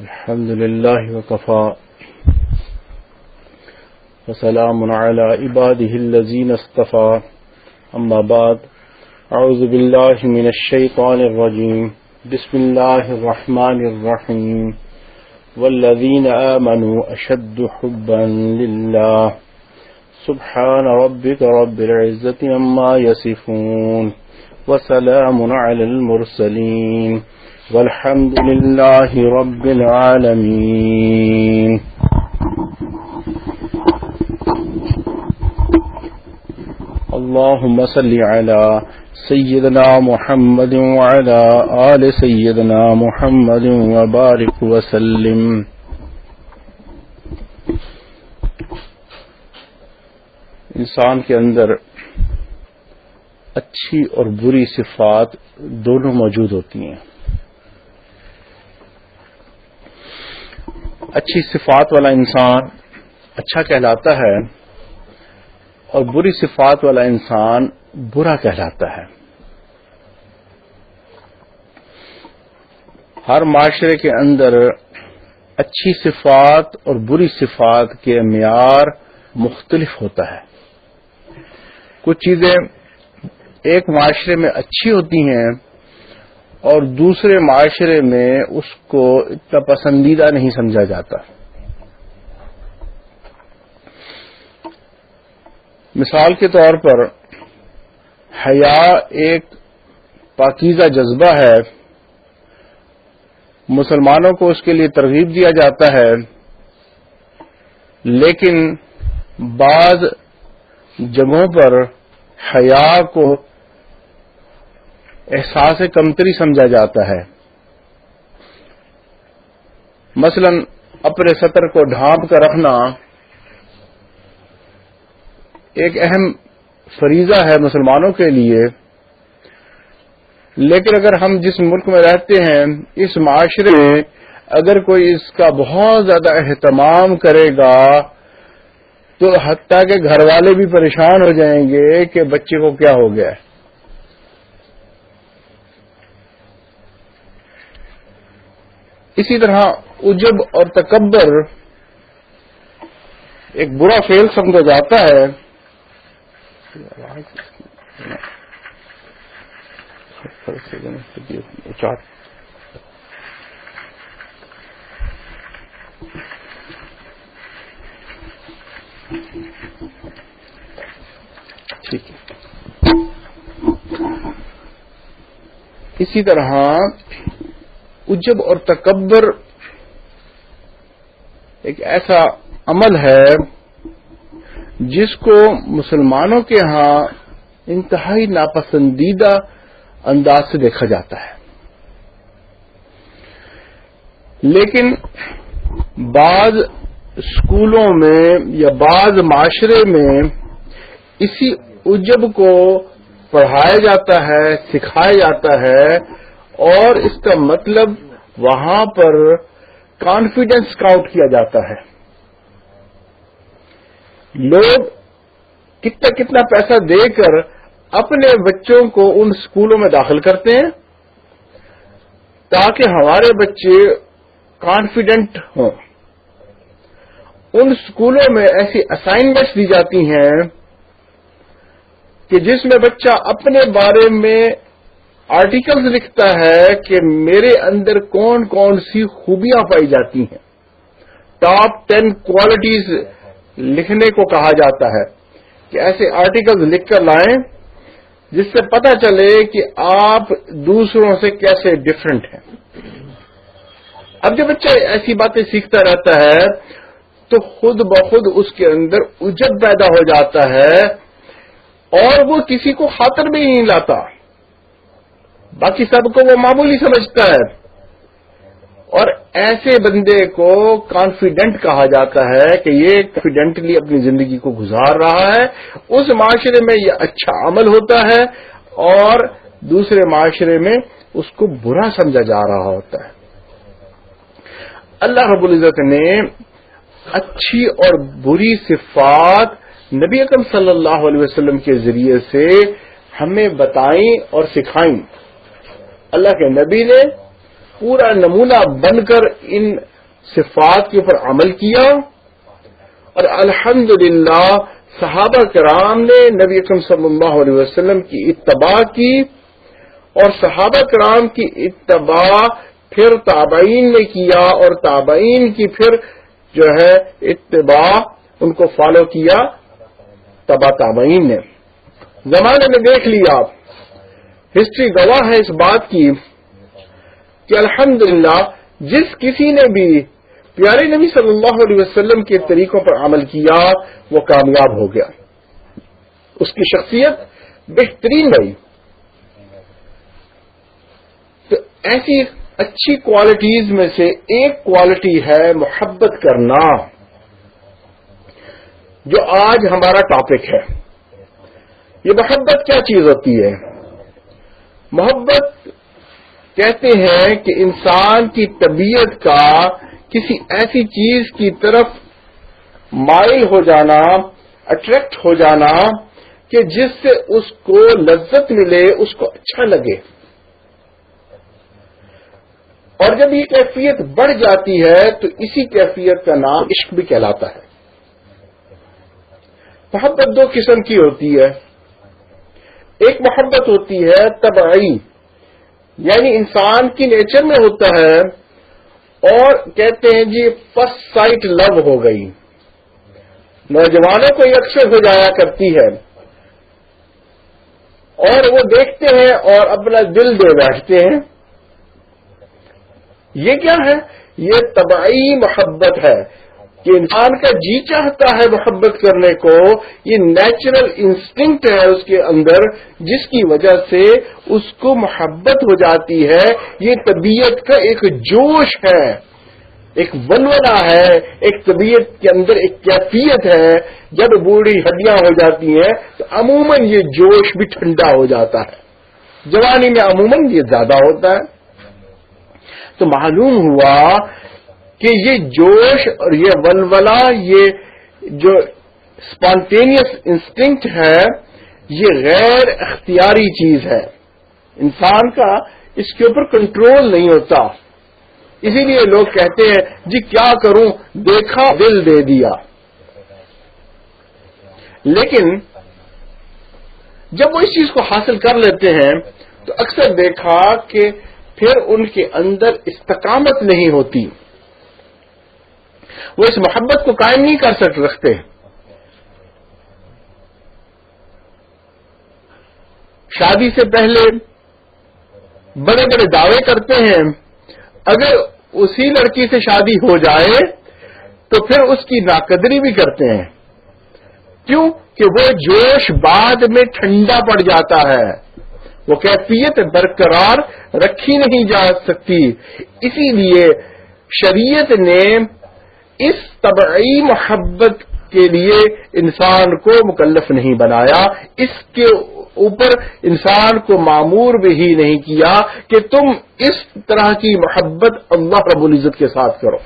الحمد لله وكفى. وسلام على عباده الذين اصطفى. أما بعد، أعوذ بالله من الشيطان الرجيم. بسم الله الرحمن الرحيم. والذين آمنوا أشد حبا لله. سبحان ربك رب العزة أما يصفون. وسلام على المرسلين. والحمد لله رب العالمين. اللهم صل على سيدنا محمد وعلى آل سيدنا محمد وبارك وسلم. انسان کے اندر اچھی اور بری صفات دونوں موجود ہوتی ہیں۔ اچھی صفات والا انسان اچھا کہلاتا ہے اور بری صفات والا انسان برا کہلاتا ہے۔ ہر معاشرے کے اندر اچھی صفات اور بری صفات کے معیار مختلف ہوتا ہے۔ کچھ چیزیں ایک معاشرے میں اچھی ہوتی ہیں اور دوسرے معاشرے میں اس کو اتنا پسندیدہ نہیں سمجھا جاتا۔ مثال کے طور پر حیا ایک پاکیزہ جذبہ ہے۔ مسلمانوں کو اس کے لیے ترغیب دیا جاتا ہے۔ لیکن بعض جگہوں پر حیا کو احساس کمتری سمجھا جاتا ہے۔ مثلا اپنے سطر کو ڈھانپ کر رکھنا ایک اہم فریضہ ہے مسلمانوں کے لیے۔ لیکن اگر ہم جس ملک میں رہتے ہیں، اس معاشرے میں اگر کوئی اس کا بہت زیادہ اہتمام کرے گا، تو حتیٰ کہ گھر والے بھی پریشان ہو جائیں گے کہ بچے کو کیا ہو گیا۔ ہے اسی طرح اجب اور تکبر ایک برا فیل سمجھا جاتا ہے۔ ٹھیک ہے۔ اسی طرح اجب اور تکبر ایک ایسا عمل ہے جس کو مسلمانوں کے ہاں انتہائی ناپسندیدہ انداز سے دیکھا جاتا ہے۔ لیکن بعض اسکولوں میں یا بعض معاشرے میں اسی اجب کو پڑھایا جاتا ہے، سکھایا جاتا ہے۔ اور اس کا مطلب وہاں پر کانفیڈینس کاؤنٹ کیا جاتا ہے۔ لوگ کتنا کتنا پیسہ دے کر اپنے بچوں کو ان اسکولوں میں داخل کرتے ہیں تاکہ ہمارے بچے کانفیڈنٹ ہوں۔ ان اسکولوں میں ایسی اسائنمنٹس دی جاتی ہیں کہ جس میں بچہ اپنے بارے میں آرٹیکلز لکھتا ہے کہ میرے اندر کون کون سی خوبیاں پائی جاتی ہیں۔ ٹاپ ٹین کوالٹیز لکھنے کو کہا جاتا ہے۔ کہ ایسے آرٹیکلز لکھ کر لائیں جس سے پتا چلے کہ آپ دوسروں سے کیسے ڈفرنٹ ہیں۔ اب جب بچہ ایسی باتیں سیکھتا رہتا ہے تو خود بخود اس کے اندر اجب پیدا ہو جاتا ہے اور وہ کسی کو خاطر بھی نہیں لاتا۔ باقی سب کو وہ معمولی سمجھتا ہے۔ اور ایسے بندے کو کانفیڈنٹ کہا جاتا ہے کہ یہ کانفیڈنٹلی اپنی زندگی کو گزار رہا ہے۔ اس معاشرے میں یہ اچھا عمل ہوتا ہے اور دوسرے معاشرے میں اس کو برا سمجھا جا رہا ہوتا ہے۔ اللہ رب العزت نے اچھی اور بری صفات نبی اکم صلی اللہ علیہ وسلم کے ذریعے سے ہمیں بتائیں اور سکھائیں۔ اللہ کے نبی نے پورا نمونہ بن کر ان صفات کے اوپر عمل کیا اور الحمد صحابہ کرام نے نبی اکرم صلی اللہ علیہ وسلم کی اتباع کی اور صحابہ کرام کی اتباع پھر تابعین نے کیا اور تابعین کی پھر جو ہے اتباع ان کو فالو کیا تبا تابعین نے۔ زمانے میں دیکھ لیا آپ۔ ہسٹری گواہ ہے اس بات کی کہ الحمدللہ جس کسی نے بھی پیارے نبی صلی اللہ علیہ وسلم کے طریقوں پر عمل کیا، وہ کامیاب ہو گیا۔ اس کی شخصیت بہترین رہی تو ایسی اچھی کوالٹیز میں سے ایک کوالٹی ہے محبت کرنا، جو آج ہمارا ٹاپک ہے۔ یہ محبت کیا چیز ہوتی ہے؟ محبت کہتے ہیں کہ انسان کی طبیعت کا کسی ایسی چیز کی طرف مائل ہو جانا اٹریکٹ ہو جانا کہ جس سے اس کو لذت ملے، اس کو اچھا لگے۔ اور جب یہ کیفیت بڑھ جاتی ہے تو اسی کیفیت کا نام عشق بھی کہلاتا ہے۔ محبت دو قسم کی ہوتی ہے۔ ایک محبت ہوتی ہے تبعی یعنی انسان کی نیچر میں ہوتا ہے اور کہتے ہیں جی فرسٹ سائٹ لو ہو گئی۔ نوجوانوں کو یہ اکثر ہو جایا کرتی ہے۔ اور وہ دیکھتے ہیں اور اپنا دل دے بیٹھتے ہیں۔ یہ کیا ہے؟ یہ طبعی محبت ہے۔ کہ انسان کا جی چاہتا ہے محبت کرنے کو، یہ نیچرل انسٹنکٹ ہے اس کے اندر، جس کی وجہ سے اس کو محبت ہو جاتی ہے۔ یہ طبیعت کا ایک جوش ہے، ایک ونولا ہے، ایک طبیعت کے اندر ایک کیفیت ہے۔ جب بوڑھی ہڈیاں ہو جاتی ہیں، تو عموماً یہ جوش بھی ٹھنڈا ہو جاتا ہے۔ جوانی میں عموماً یہ زیادہ ہوتا ہے۔ تو معلوم ہوا کہ یہ جوش اور یہ ولولا یہ جو اسپونٹینئس انسٹنکٹ ہے، یہ غیر اختیاری چیز ہے۔ انسان کا اس کے اوپر کنٹرول نہیں ہوتا۔ اسی لیے لوگ کہتے ہیں جی کیا کروں؟ دیکھا، دل دے دیا۔ لیکن جب وہ اس چیز کو حاصل کر لیتے ہیں، تو اکثر دیکھا کہ پھر ان کے اندر استقامت نہیں ہوتی۔ وہ اس محبت کو قائم نہیں کر سک رکھتے شادی سے پہلے بڑے بڑے دعوے کرتے ہیں، اگر اسی لڑکی سے شادی ہو جائے تو پھر اس کی ناقدری بھی کرتے ہیں۔ کیوں؟ کہ وہ جوش بعد میں ٹھنڈا پڑ جاتا ہے۔ وہ کیفیت برقرار رکھی نہیں جا سکتی۔ اسی لیے شریعت نے اس طبعی محبت کے لیے انسان کو مکلف نہیں بنایا، اس کے اوپر انسان کو معمور بھی ہی نہیں کیا کہ تم اس طرح کی محبت اللہ رب العزت کے ساتھ کرو۔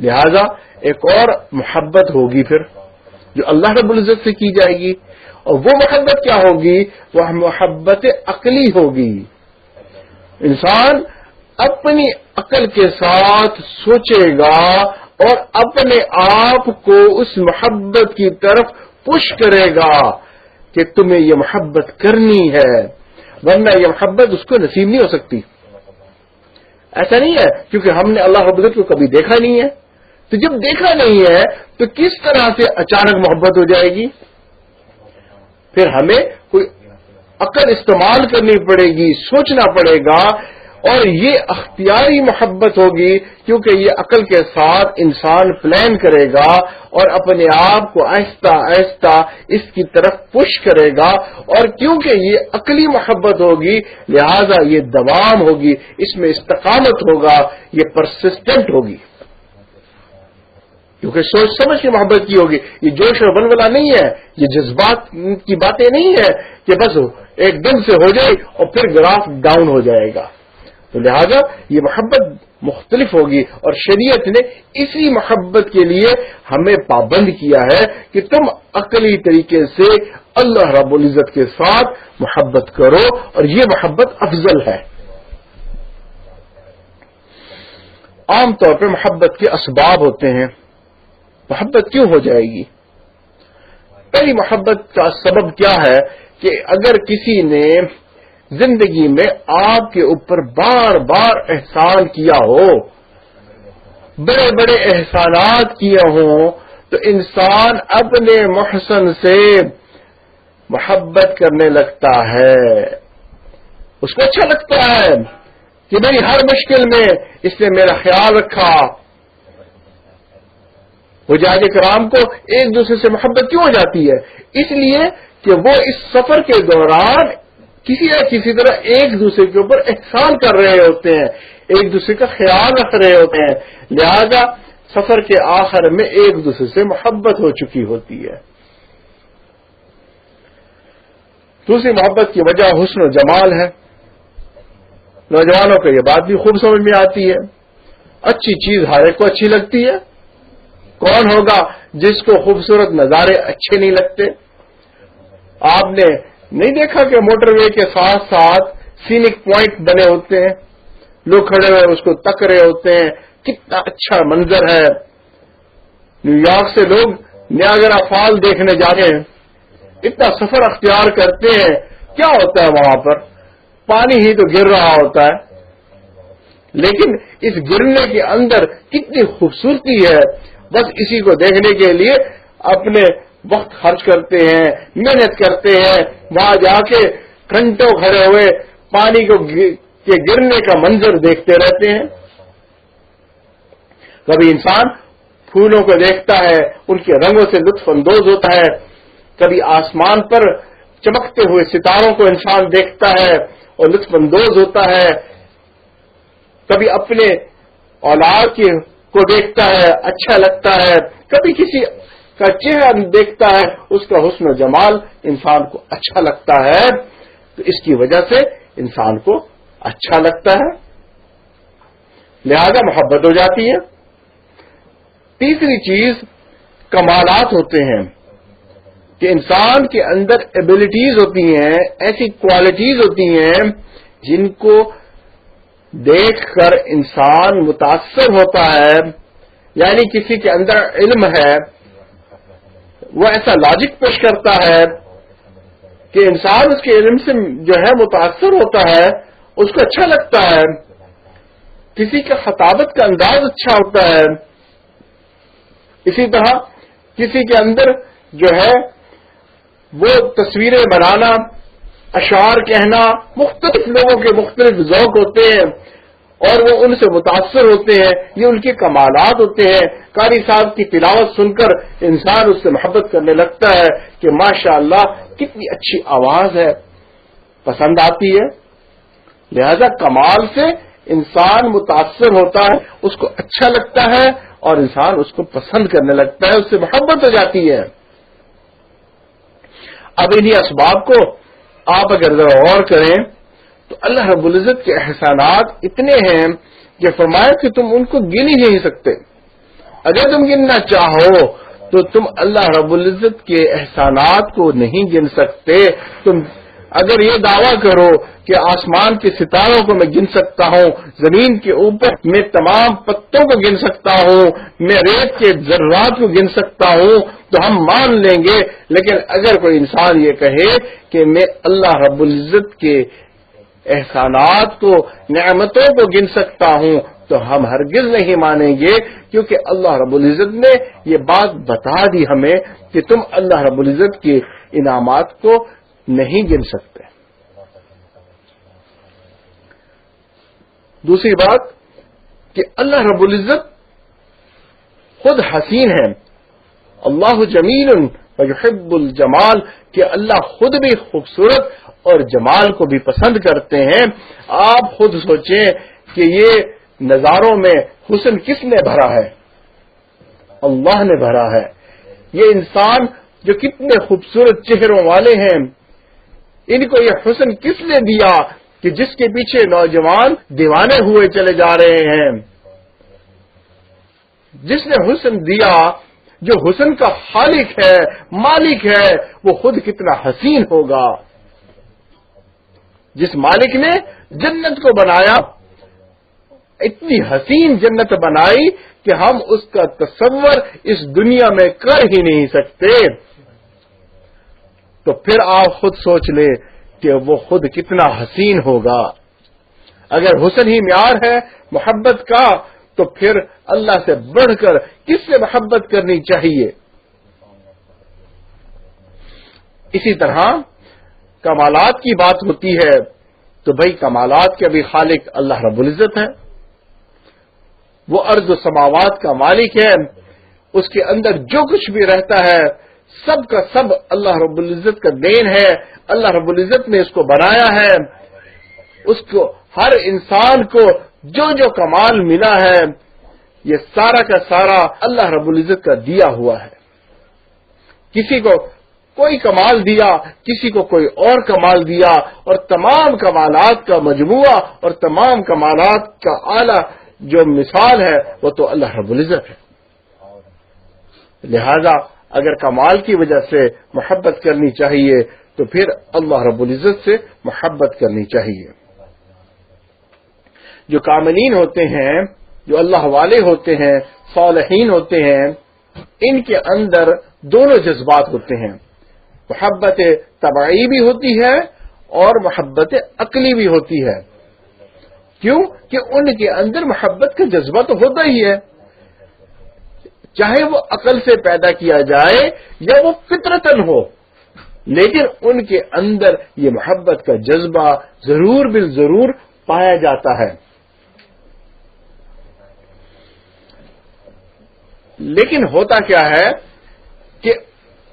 لہذا ایک اور محبت ہوگی پھر، جو اللہ رب العزت سے کی جائے گی۔ اور وہ محبت کیا ہوگی؟ وہ محبت عقلی ہوگی۔ انسان اپنی عقل کے ساتھ سوچے گا اور اپنے آپ کو اس محبت کی طرف پش کرے گا کہ تمہیں یہ محبت کرنی ہے، ورنہ یہ محبت اس کو نصیب نہیں ہو سکتی۔ ایسا نہیں ہے، کیونکہ ہم نے اللہ حبت کو کبھی دیکھا نہیں ہے۔ تو جب دیکھا نہیں ہے، تو کس طرح سے اچانک محبت ہو جائے گی؟ پھر ہمیں کوئی عقل استعمال کرنی پڑے گی، سوچنا پڑے گا اور یہ اختیاری محبت ہوگی کیونکہ یہ عقل کے ساتھ انسان پلان کرے گا اور اپنے آپ کو آہستہ آہستہ اس کی طرف پش کرے گا اور کیونکہ یہ عقلی محبت ہوگی، لہذا یہ دوام ہوگی، اس میں استقامت ہوگا، یہ پرسسٹنٹ ہوگی۔ کیونکہ سوچ سمجھ کی محبت کی ہوگی۔ یہ جوش اور بنولا نہیں ہے، یہ جذبات کی باتیں نہیں ہے کہ بس ایک دن سے ہو جائے اور پھر گراف ڈاؤن ہو جائے گا۔ تو لہذا یہ محبت مختلف ہوگی اور شریعت نے اسی محبت کے لیے ہمیں پابند کیا ہے کہ تم عقلی طریقے سے اللہ رب العزت کے ساتھ محبت کرو اور یہ محبت افضل ہے۔ عام طور پہ محبت کے اسباب ہوتے ہیں۔ محبت کیوں ہو جائے گی؟ پہلی محبت کا سبب کیا ہے کہ اگر کسی نے زندگی میں آپ کے اوپر بار بار احسان کیا ہو، بڑے بڑے احسانات کیے ہوں، تو انسان اپنے محسن سے محبت کرنے لگتا ہے۔ اس کو اچھا لگتا ہے کہ میری ہر مشکل میں اس نے میرا خیال رکھا۔ وہ جاج کرام کو ایک دوسرے سے محبت کیوں ہو جاتی ہے؟ اس لیے کہ وہ اس سفر کے دوران کسی نہ کسی طرح ایک دوسرے کے اوپر احسان کر رہے ہوتے ہیں، ایک دوسرے کا خیال رکھ رہے ہوتے ہیں۔ لہذا سفر کے آخر میں ایک دوسرے سے محبت ہو چکی ہوتی ہے۔ دوسری محبت کی وجہ حسن و جمال ہے۔ نوجوانوں کو یہ بات بھی خوب سمجھ میں آتی ہے۔ اچھی چیز ہر ایک کو اچھی لگتی ہے۔ کون ہوگا جس کو خوبصورت نظارے اچھے نہیں لگتے؟ آپ نے نہیں دیکھا کہ موٹر وے کے ساتھ ساتھ سینک پوائنٹ بنے ہوتے ہیں؟ لوگ کھڑے ہوئے اس کو تک رہے ہوتے ہیں۔ کتنا اچھا منظر ہے۔ نیو یارک سے لوگ نیاگرا فال دیکھنے جا رہے ہیں۔ اتنا سفر اختیار کرتے ہیں۔ کیا ہوتا ہے وہاں پر؟ پانی ہی تو گر رہا ہوتا ہے۔ لیکن اس گرنے کے اندر کتنی خوبصورتی ہے۔ بس اسی کو دیکھنے کے لیے اپنے وقت خرچ کرتے ہیں، محنت کرتے ہیں، وہاں جا کے گھنٹوں کھڑے ہوئے پانی کو کے گرنے کا منظر دیکھتے رہتے ہیں۔ کبھی انسان پھولوں کو دیکھتا ہے، ان کے رنگوں سے لطف اندوز ہوتا ہے۔ کبھی آسمان پر چمکتے ہوئے ستاروں کو انسان دیکھتا ہے اور لطف اندوز ہوتا ہے۔ کبھی اپنے اولاد کو دیکھتا ہے اچھا لگتا ہے۔ کبھی کسی کا چہرہ دیکھتا ہے، اس کا حسن و جمال انسان کو اچھا لگتا ہے۔ تو اس کی وجہ سے انسان کو اچھا لگتا ہے۔ لہذا محبت ہو جاتی ہے۔ تیسری چیز، کمالات ہوتے ہیں۔ کہ انسان کے اندر ایبلٹیز ہوتی ہیں، ایسی کوالٹیز ہوتی ہیں جن کو دیکھ کر انسان متاثر ہوتا ہے۔ یعنی کسی کے اندر علم ہے وہ ایسا لاجک پیش کرتا ہے کہ انسان اس کے علم سے جو ہے متاثر ہوتا ہے، اس کو اچھا لگتا ہے، کسی کا خطابت کا انداز اچھا ہوتا ہے۔ اسی طرح کسی کے اندر جو ہے وہ تصویریں بنانا، اشعار کہنا، مختلف لوگوں کے مختلف ذوق ہوتے ہیں۔ اور وہ ان سے متاثر ہوتے ہیں، یہ ان کے کمالات ہوتے ہیں۔ قاری صاحب کی تلاوت سن کر انسان اس سے محبت کرنے لگتا ہے کہ ماشاء اللہ کتنی اچھی آواز ہے، پسند آتی ہے۔ لہذا کمال سے انسان متاثر ہوتا ہے، اس کو اچھا لگتا ہے اور انسان اس کو پسند کرنے لگتا ہے، اس سے محبت ہو جاتی ہے۔ اب انہیں اسباب کو آپ اگر ذرا غور کریں تو اللہ رب العزت کے احسانات اتنے ہیں کہ فرمایا کہ تم ان کو گن ہی نہیں سکتے۔ اگر تم گننا چاہو تو تم اللہ رب العزت کے احسانات کو نہیں گن سکتے۔ تم اگر یہ دعویٰ کرو کہ آسمان کے ستاروں کو میں گن سکتا ہوں، زمین کے اوپر میں تمام پتوں کو گن سکتا ہوں، میں ریت کے ذرات کو گن سکتا ہوں، تو ہم مان لیں گے۔ لیکن اگر کوئی انسان یہ کہے کہ میں اللہ رب العزت کے احسانات کو، نعمتوں کو گن سکتا ہوں تو ہم ہرگز نہیں مانیں گے، کیونکہ اللہ رب العزت نے یہ بات بتا دی ہمیں کہ تم اللہ رب العزت کے انعامات کو نہیں گن سکتے۔ دوسری بات کہ اللہ رب العزت خود حسین ہے اللہ جمیل یحب الجمال، کہ اللہ خود بھی خوبصورت اور جمال کو بھی پسند کرتے ہیں۔ آپ خود سوچیں کہ یہ نظاروں میں حسن کس نے بھرا ہے؟ اللہ نے بھرا ہے۔ یہ انسان جو کتنے خوبصورت چہروں والے ہیں، ان کو یہ حسن کس نے دیا کہ جس کے پیچھے نوجوان دیوانے ہوئے چلے جا رہے ہیں؟ جس نے حسن دیا، جو حسن کا خالق ہے، مالک ہے، وہ خود کتنا حسین ہوگا۔ جس مالک نے جنت کو بنایا، اتنی حسین جنت بنائی کہ ہم اس کا تصور اس دنیا میں کر ہی نہیں سکتے۔ تو پھر آپ خود سوچ لے کہ وہ خود کتنا حسین ہوگا۔ اگر حسن ہی معیار ہے محبت کا، تو پھر اللہ سے بڑھ کر کس سے محبت کرنی چاہیے؟ اسی طرح کمالات کی بات ہوتی ہے، تو بھائی کمالات کے بھی خالق اللہ رب العزت ہے۔ وہ ارض و سماوات کا مالک ہے۔ اس کے اندر جو کچھ بھی رہتا ہے، سب کا سب اللہ رب العزت کا دین ہے۔ اللہ رب العزت نے اس کو بنایا ہے۔ اس کو ہر انسان کو جو جو کمال ملا ہے، یہ سارا کا سارا اللہ رب العزت کا دیا ہوا ہے۔ کسی کو کوئی کمال دیا، کسی کو کوئی اور کمال دیا، اور تمام کمالات کا مجموعہ اور تمام کمالات کا اعلی جو مثال ہے، وہ تو اللہ رب العزت ہے۔ لہذا اگر کمال کی وجہ سے محبت کرنی چاہیے، تو پھر اللہ رب العزت سے محبت کرنی چاہیے۔ جو کاملین ہوتے ہیں، جو اللہ والے ہوتے ہیں، صالحین ہوتے ہیں، ان کے اندر دونوں جذبات ہوتے ہیں۔ محبت طبعی بھی ہوتی ہے اور محبت عقلی بھی ہوتی ہے۔ کیوں؟ کہ ان کے اندر محبت کا جذبہ تو ہوتا ہی ہے۔ چاہے وہ عقل سے پیدا کیا جائے یا وہ فطرتن ہو، لیکن ان کے اندر یہ محبت کا جذبہ ضرور بال ضرور پایا جاتا ہے۔ لیکن ہوتا کیا ہے کہ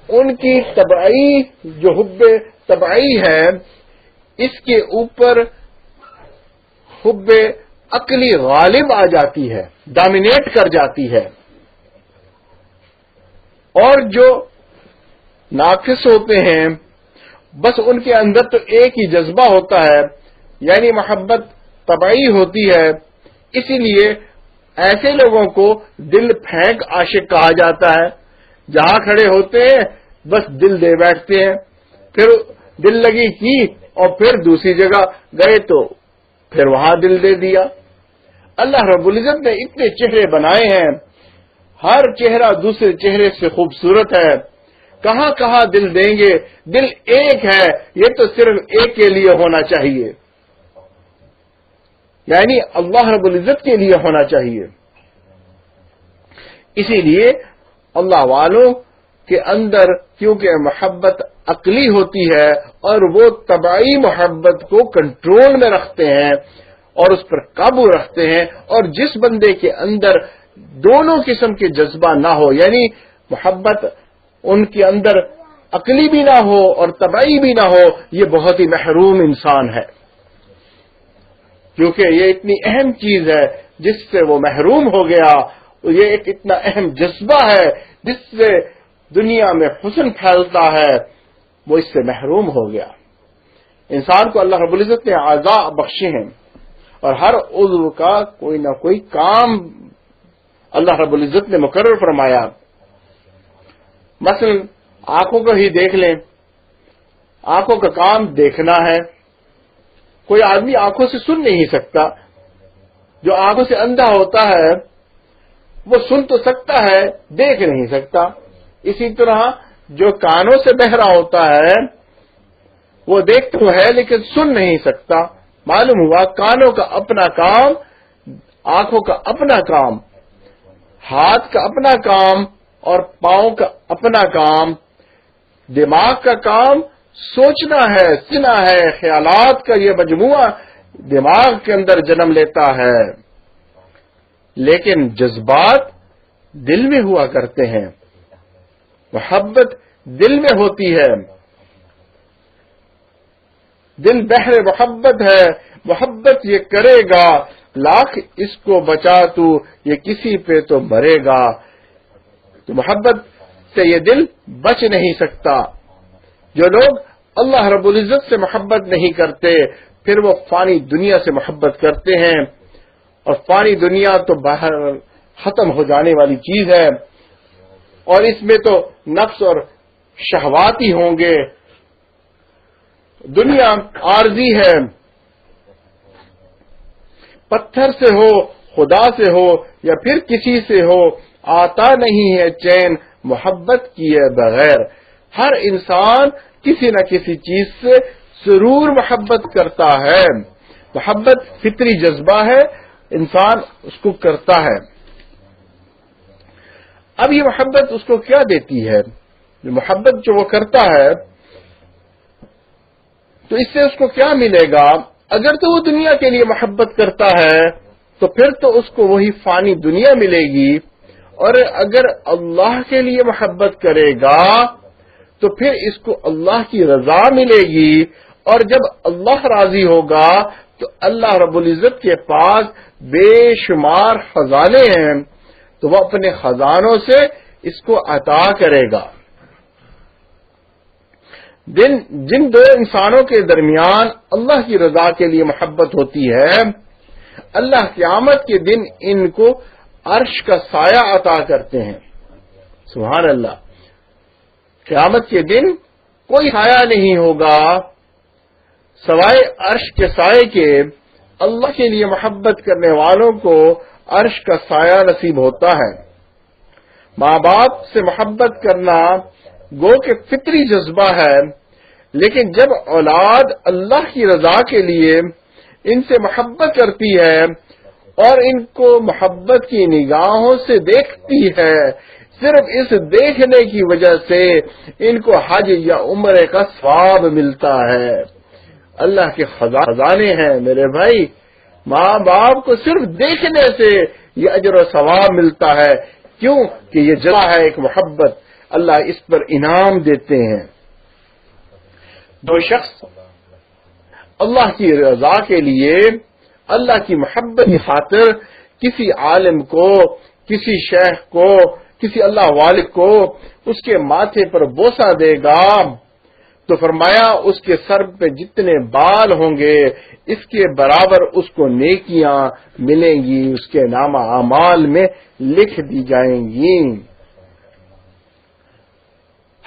ان کی تبعی جو حب تبعی ہے، اس کے اوپر حب عقلی غالب آ جاتی ہے ڈومینیٹ کر جاتی ہے۔ اور جو ناقص ہوتے ہیں، بس ان کے اندر تو ایک ہی جذبہ ہوتا ہے یعنی محبت تباہی ہوتی ہے۔ اسی لیے ایسے لوگوں کو دل پھینک عاشق کہا جاتا ہے۔ جہاں کھڑے ہوتے ہیں بس دل دے بیٹھتے ہیں۔ پھر دل لگی کی اور پھر دوسری جگہ گئے تو پھر وہاں دل دے دیا۔ اللہ رب العزت نے اتنے چہرے بنائے ہیں۔ ہر چہرہ دوسرے چہرے سے خوبصورت ہے۔ کہاں کہاں دل دیں گے؟ دل ایک ہے، یہ تو صرف ایک کے لیے ہونا چاہیے۔ یعنی اللہ رب العزت کے لیے ہونا چاہیے۔ اسی لیے اللہ والوں کے اندر کیونکہ محبت عقلی ہوتی ہے اور وہ تباہی محبت کو کنٹرول میں رکھتے ہیں اور اس پر قابو رکھتے ہیں اور جس بندے کے اندر دونوں قسم کے جذبہ نہ ہو یعنی محبت ان کے اندر عقلی بھی نہ ہو اور تباہی بھی نہ ہو، یہ بہت ہی محروم انسان ہے۔ کیونکہ یہ اتنی اہم چیز ہے جس سے وہ محروم ہو گیا۔ یہ ایک اتنا اہم جذبہ ہے جس سے دنیا میں حسن پھیلتا ہے، وہ اس سے محروم ہو گیا۔ انسان کو اللہ رب العزت نے اعضاء بخشے ہیں اور ہر عضو کا کوئی نہ کوئی کام اللہ رب العزت نے مقرر فرمایا۔ مثلا آنکھوں کو ہی دیکھ لیں، آنکھوں کا کام دیکھنا ہے۔ کوئی آدمی آنکھوں سے سن نہیں سکتا۔ جو آنکھوں سے اندھا ہوتا ہے وہ سن تو سکتا ہے، دیکھ نہیں سکتا۔ اسی طرح جو کانوں سے بہرا ہوتا ہے، وہ دیکھ تو ہے لیکن سن نہیں سکتا۔ معلوم ہوا کانوں کا اپنا کام، آنکھوں کا اپنا کام، ہاتھ کا اپنا کام اور پاؤں کا اپنا کام۔ دماغ کا کام سوچنا ہے، سنا ہے، خیالات کا یہ مجموعہ دماغ کے اندر جنم لیتا ہے۔ لیکن جذبات دل میں ہوا کرتے ہیں۔ محبت دل میں ہوتی ہے۔ دل بحر محبت ہے۔ محبت یہ کرے گا۔ لاکھ اس کو بچا تو یہ کسی پہ تو مرے گا۔ تو محبت سے یہ دل بچ نہیں سکتا۔ جو لوگ اللہ رب العزت سے محبت نہیں کرتے، پھر وہ فانی دنیا سے محبت کرتے ہیں۔ اور فانی دنیا تو باہر ختم ہو جانے والی چیز ہے۔ اور اس میں تو نفس اور شہواتی ہوں گے۔ دنیا عارضی ہے۔ پتھر سے ہو، خدا سے ہو یا پھر کسی سے ہو، آتا نہیں ہے چین محبت کیے بغیر۔ ہر انسان کسی نہ کسی چیز سے ضرور محبت کرتا ہے۔ محبت فطری جذبہ ہے۔ انسان اس کو کرتا ہے۔ اب یہ محبت اس کو کیا دیتی ہے؟ محبت جو وہ کرتا ہے، تو اس سے اس کو کیا ملے گا؟ اگر تو وہ دنیا کے لیے محبت کرتا ہے، تو پھر تو اس کو وہی فانی دنیا ملے گی۔ اور اگر اللہ کے لیے محبت کرے گا، تو پھر اس کو اللہ کی رضا ملے گی۔ اور جب اللہ راضی ہوگا، تو اللہ رب العزت کے پاس بے شمار خزانے ہیں، تو وہ اپنے خزانوں سے اس کو عطا کرے گا۔ دن جن دو انسانوں کے درمیان اللہ کی رضا کے لیے محبت ہوتی ہے، اللہ قیامت کے دن ان کو عرش کا سایہ عطا کرتے ہیں۔ سبحان اللہ۔ قیامت کے دن کوئی سایہ نہیں ہوگا، سوائے عرش کے سائے کے۔ اللہ کے لیے محبت کرنے والوں کو عرش کا سایہ نصیب ہوتا ہے۔ ماں باپ سے محبت کرنا گو کے فطری جذبہ ہے، لیکن جب اولاد اللہ کی رضا کے لیے ان سے محبت کرتی ہے اور ان کو محبت کی نگاہوں سے دیکھتی ہے، صرف اس دیکھنے کی وجہ سے ان کو حج یا عمر کا ثواب ملتا ہے۔ اللہ کے خزانے ہیں میرے بھائی۔ ماں باپ کو صرف دیکھنے سے یہ اجر و ثواب ملتا ہے۔ کیوں؟ کہ یہ جگہ ہے ایک محبت۔ اللہ اس پر انعام دیتے ہیں۔ دو شخص اللہ کی رضا کے لیے، اللہ کی محبت کی خاطر کسی عالم کو، کسی شیخ کو، کسی اللہ والد کو اس کے ماتھے پر بوسا دے گا۔ تو فرمایا، اس کے سر پہ جتنے بال ہوں گے، اس کے برابر اس کو نیکیاں ملیں گی، اس کے نام اعمال میں لکھ دی جائیں گی۔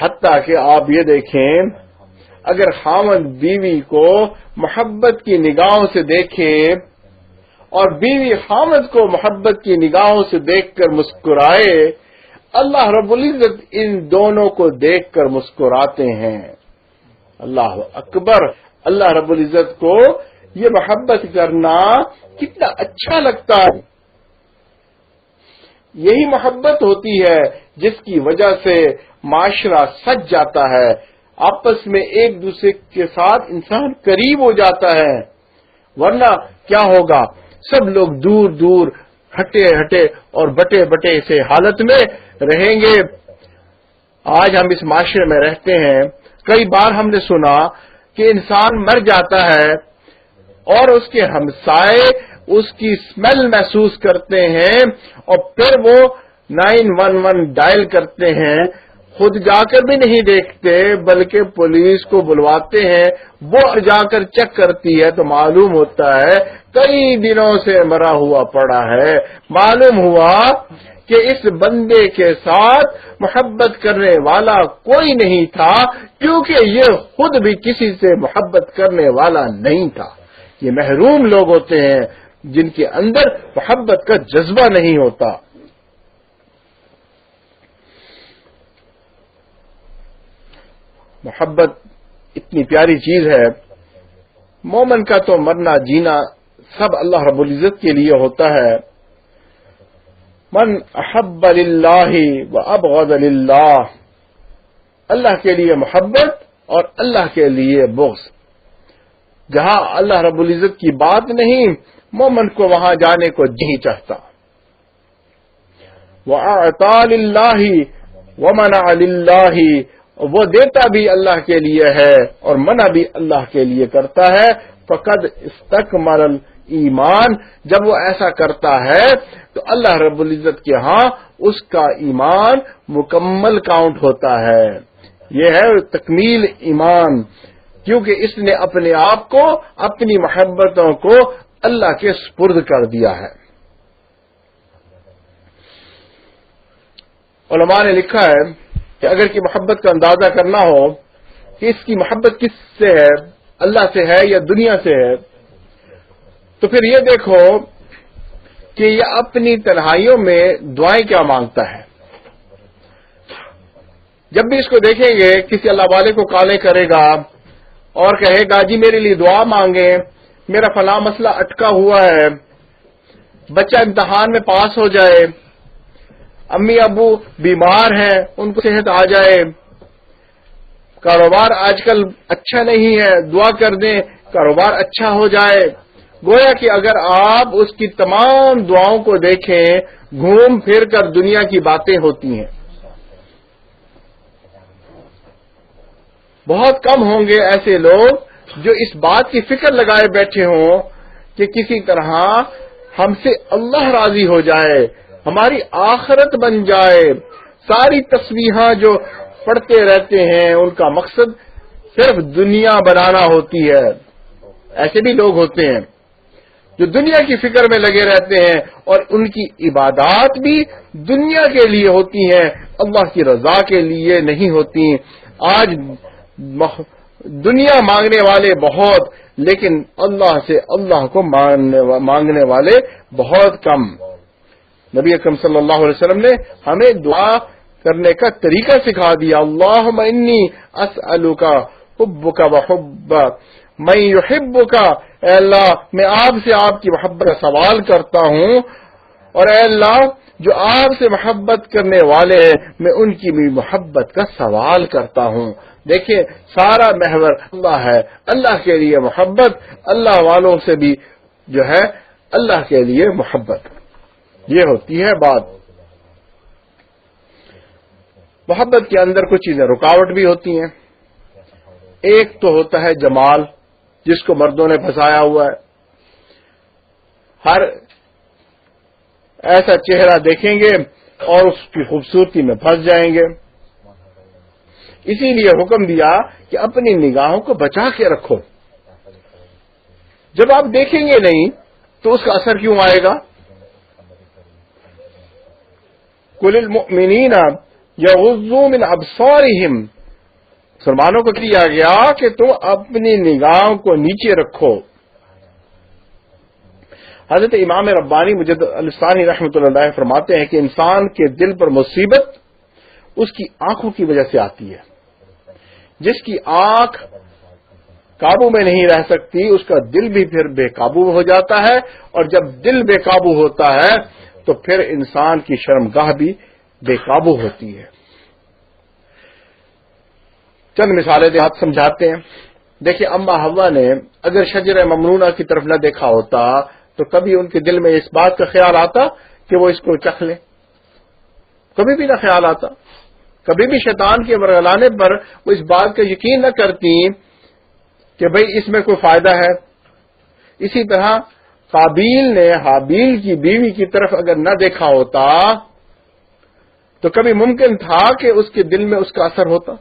حتیٰ کہ آپ یہ دیکھیں، اگر خامد بیوی کو محبت کی نگاہوں سے دیکھے اور بیوی خامد کو محبت کی نگاہوں سے دیکھ کر مسکرائے، اللہ رب العزت ان دونوں کو دیکھ کر مسکراتے ہیں۔ اللہ اکبر، اللہ رب العزت کو یہ محبت کرنا کتنا اچھا لگتا ہے۔ یہی محبت ہوتی ہے جس کی وجہ سے معاشرہ سج جاتا ہے، آپس میں ایک دوسرے کے ساتھ انسان قریب ہو جاتا ہے۔ ورنہ کیا ہوگا؟ سب لوگ دور دور، ہٹے ہٹے اور بٹے بٹے سے حالت میں رہیں گے۔ آج ہم اس معاشرے میں رہتے ہیں۔ کئی بار ہم نے سنا کہ انسان مر جاتا ہے اور اس کے ہمسائے اس کی اسمیل محسوس کرتے ہیں اور پھر وہ نائن ون ون ڈائل کرتے ہیں، خود جا کر بھی نہیں دیکھتے بلکہ پولیس کو بلواتے ہیں۔ وہ جا کر چیک کرتی ہے تو معلوم ہوتا ہے، کئی دنوں سے مرا ہوا پڑا ہے۔ معلوم ہوا کہ اس بندے کے ساتھ محبت کرنے والا کوئی نہیں تھا، کیونکہ یہ خود بھی کسی سے محبت کرنے والا نہیں تھا۔ یہ محروم لوگ ہوتے ہیں جن کے اندر محبت کا جذبہ نہیں ہوتا۔ محبت اتنی پیاری چیز ہے۔ مومن کا تو مرنا جینا سب اللہ رب العزت کے لیے ہوتا ہے۔ من احب اللہ و ابغض اللہ اللہ کے لیے محبت اور اللہ کے لیے بغض۔ جہاں اللہ رب العزت کی بات نہیں، مومن کو وہاں جانے کو نہیں چاہتا۔ وہ اطال اللہ و منع اللہ وہ دیتا بھی اللہ کے لیے ہے اور منع بھی اللہ کے لیے کرتا ہے۔ فقد استقمل ایمان جب وہ ایسا کرتا ہے تو اللہ رب العزت کے ہاں اس کا ایمان مکمل کاؤنٹ ہوتا ہے۔ یہ ہے تکمیل ایمان۔ کیونکہ اس نے اپنے آپ کو، اپنی محبتوں کو اللہ کے سپرد کر دیا ہے۔ علماء نے لکھا ہے کہ اگر کی محبت کا اندازہ کرنا ہو کہ اس کی محبت کس سے ہے، اللہ سے ہے یا دنیا سے ہے تو پھر یہ دیکھو کہ یہ اپنی تنہائیوں میں دعائیں کیا مانگتا ہے۔ جب بھی اس کو دیکھیں گے، کسی اللہ والے کو کالے کرے گا اور کہے گا جی میرے لیے دعا مانگے میرا فلاں مسئلہ اٹکا ہوا ہے، بچہ امتحان میں پاس ہو جائے، امی ابو بیمار ہیں، ان کو صحت آ جائے۔ کاروبار آج کل اچھا نہیں ہے، دعا کر دیں، کاروبار اچھا ہو جائے۔ گویا کہ اگر آپ اس کی تمام دعاؤں کو دیکھیں، گھوم پھر کر دنیا کی باتیں ہوتی ہیں۔ بہت کم ہوں گے ایسے لوگ جو اس بات کی فکر لگائے بیٹھے ہوں کہ کسی طرح ہم سے اللہ راضی ہو جائے، ہماری آخرت بن جائے۔ ساری تصویریں جو پڑھتے رہتے ہیں، ان کا مقصد صرف دنیا بنانا ہوتی ہے۔ ایسے بھی لوگ ہوتے ہیں۔ جو دنیا کی فکر میں لگے رہتے ہیں اور ان کی عبادات بھی دنیا کے لیے ہوتی ہیں، اللہ کی رضا کے لیے نہیں ہوتی۔ آج دنیا مانگنے والے بہت، لیکن اللہ سے اللہ کو مانگنے والے بہت کم۔ نبی اکرم صلی اللہ علیہ وسلم نے ہمیں دعا کرنے کا طریقہ سکھا دیا۔ اللہ انی اسلو کا حب کا بحب میں یحب کا اے اللہ، میں آپ سے آپ کی محبت کا سوال کرتا ہوں، اور اے اللہ، جو آپ سے محبت کرنے والے ہیں، میں ان کی بھی محبت کا سوال کرتا ہوں۔ دیکھیں، سارا محور اللہ ہے، اللہ کے لیے محبت، اللہ والوں سے بھی جو ہے، اللہ کے لیے محبت۔ یہ ہوتی ہے بات۔ محبت کے اندر کچھ چیزیں رکاوٹ بھی ہوتی ہیں۔ ایک تو ہوتا ہے جمال۔ جس کو مردوں نے پھنسایا ہوا ہے۔ ہر ایسا چہرہ دیکھیں گے اور اس کی خوبصورتی میں پھنس جائیں گے۔ اسی لیے حکم دیا کہ اپنی نگاہوں کو بچا کے رکھو۔ جب آپ دیکھیں گے نہیں تو اس کا اثر کیوں آئے گا؟ کل المؤمنین یغضوا من ابصارهم مسلمانوں کو کیا گیا کہ تم اپنی نگاہوں کو نیچے رکھو۔ حضرت امام ربانی مجد السانی رحمۃ اللہ فرماتے ہیں کہ انسان کے دل پر مصیبت اس کی آنکھوں کی وجہ سے آتی ہے۔ جس کی آنکھ قابو میں نہیں رہ سکتی، اس کا دل بھی پھر بے قابو ہو جاتا ہے۔ اور جب دل بے قابو ہوتا ہے، تو پھر انسان کی شرمگاہ بھی بے قابو ہوتی ہے۔ چند مثالیں دیہات سمجھاتے ہیں۔ دیکھیے اما ہوا نے اگر شجر ممنونہ کی طرف نہ دیکھا ہوتا تو کبھی ان کے دل میں اس بات کا خیال آتا کہ وہ اس کو چکھ لیں۔ کبھی بھی نہ خیال آتا۔ کبھی بھی شیطان کے مرغلانے پر وہ اس بات کا یقین نہ کرتی کہ بھئی اس میں کوئی فائدہ ہے۔ اسی طرح قابیل نے حابیل کی بیوی کی طرف اگر نہ دیکھا ہوتا تو کبھی ممکن تھا کہ اس کے دل میں اس کا اثر ہوتا۔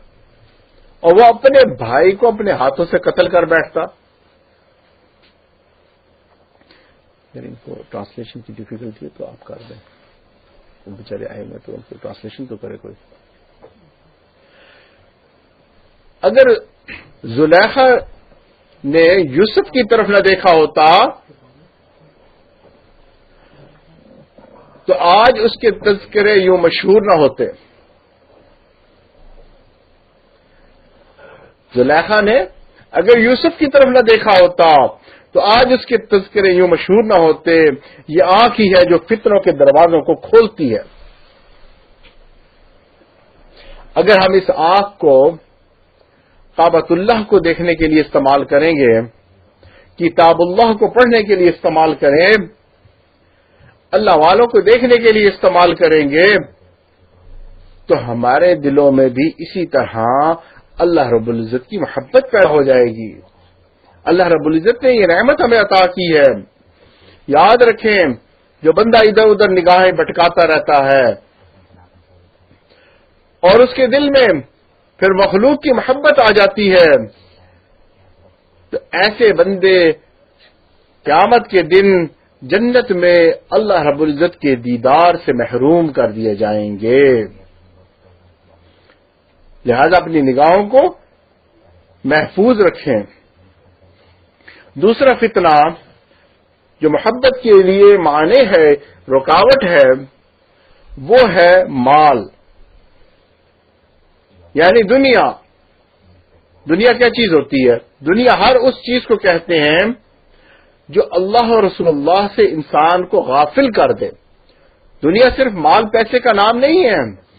اور وہ اپنے بھائی کو اپنے ہاتھوں سے قتل کر بیٹھتا۔ اگر ان کو ٹرانسلیشن کی ڈیفیکلٹی ہے تو آپ کر دیں۔ وہ بےچارے آئے گے تو ان کو ٹرانسلیشن تو کرے کوئی۔ اگر زلیخا نے یوسف کی طرف نہ دیکھا ہوتا، تو آج اس کے تذکرے یوں مشہور نہ ہوتے۔ زلیخا نے اگر یوسف کی طرف نہ دیکھا ہوتا تو آج اس کے تذکرے یوں مشہور نہ ہوتے، یہ آنکھ ہی ہے جو فطروں کے دروازوں کو کھولتی ہے۔ اگر ہم اس آنکھ کو کابت اللہ کو دیکھنے کے لیے استعمال کریں گے، کتاب اللہ کو پڑھنے کے لیے استعمال کریں، اللہ والوں کو دیکھنے کے لیے استعمال کریں گے، تو ہمارے دلوں میں بھی اسی طرح اللہ رب العزت کی محبت پیدا ہو جائے گی۔ اللہ رب العزت نے یہ رحمت ہمیں عطا کی ہے۔ یاد رکھیں، جو بندہ ادھر ادھر نگاہیں بٹکاتا رہتا ہے، اور اس کے دل میں پھر مخلوق کی محبت آ جاتی ہے۔ تو ایسے بندے قیامت کے دن جنت میں اللہ رب العزت کے دیدار سے محروم کر دیے جائیں گے۔ لہذا اپنی نگاہوں کو محفوظ رکھیں۔ دوسرا فتنہ جو محبت کے لیے معنی ہے، رکاوٹ ہے، وہ ہے مال۔ یعنی دنیا۔ دنیا کیا چیز ہوتی ہے؟ دنیا ہر اس چیز کو کہتے ہیں جو اللہ اور رسول اللہ سے انسان کو غافل کر دے۔ دنیا صرف مال، پیسے کا نام نہیں ہے۔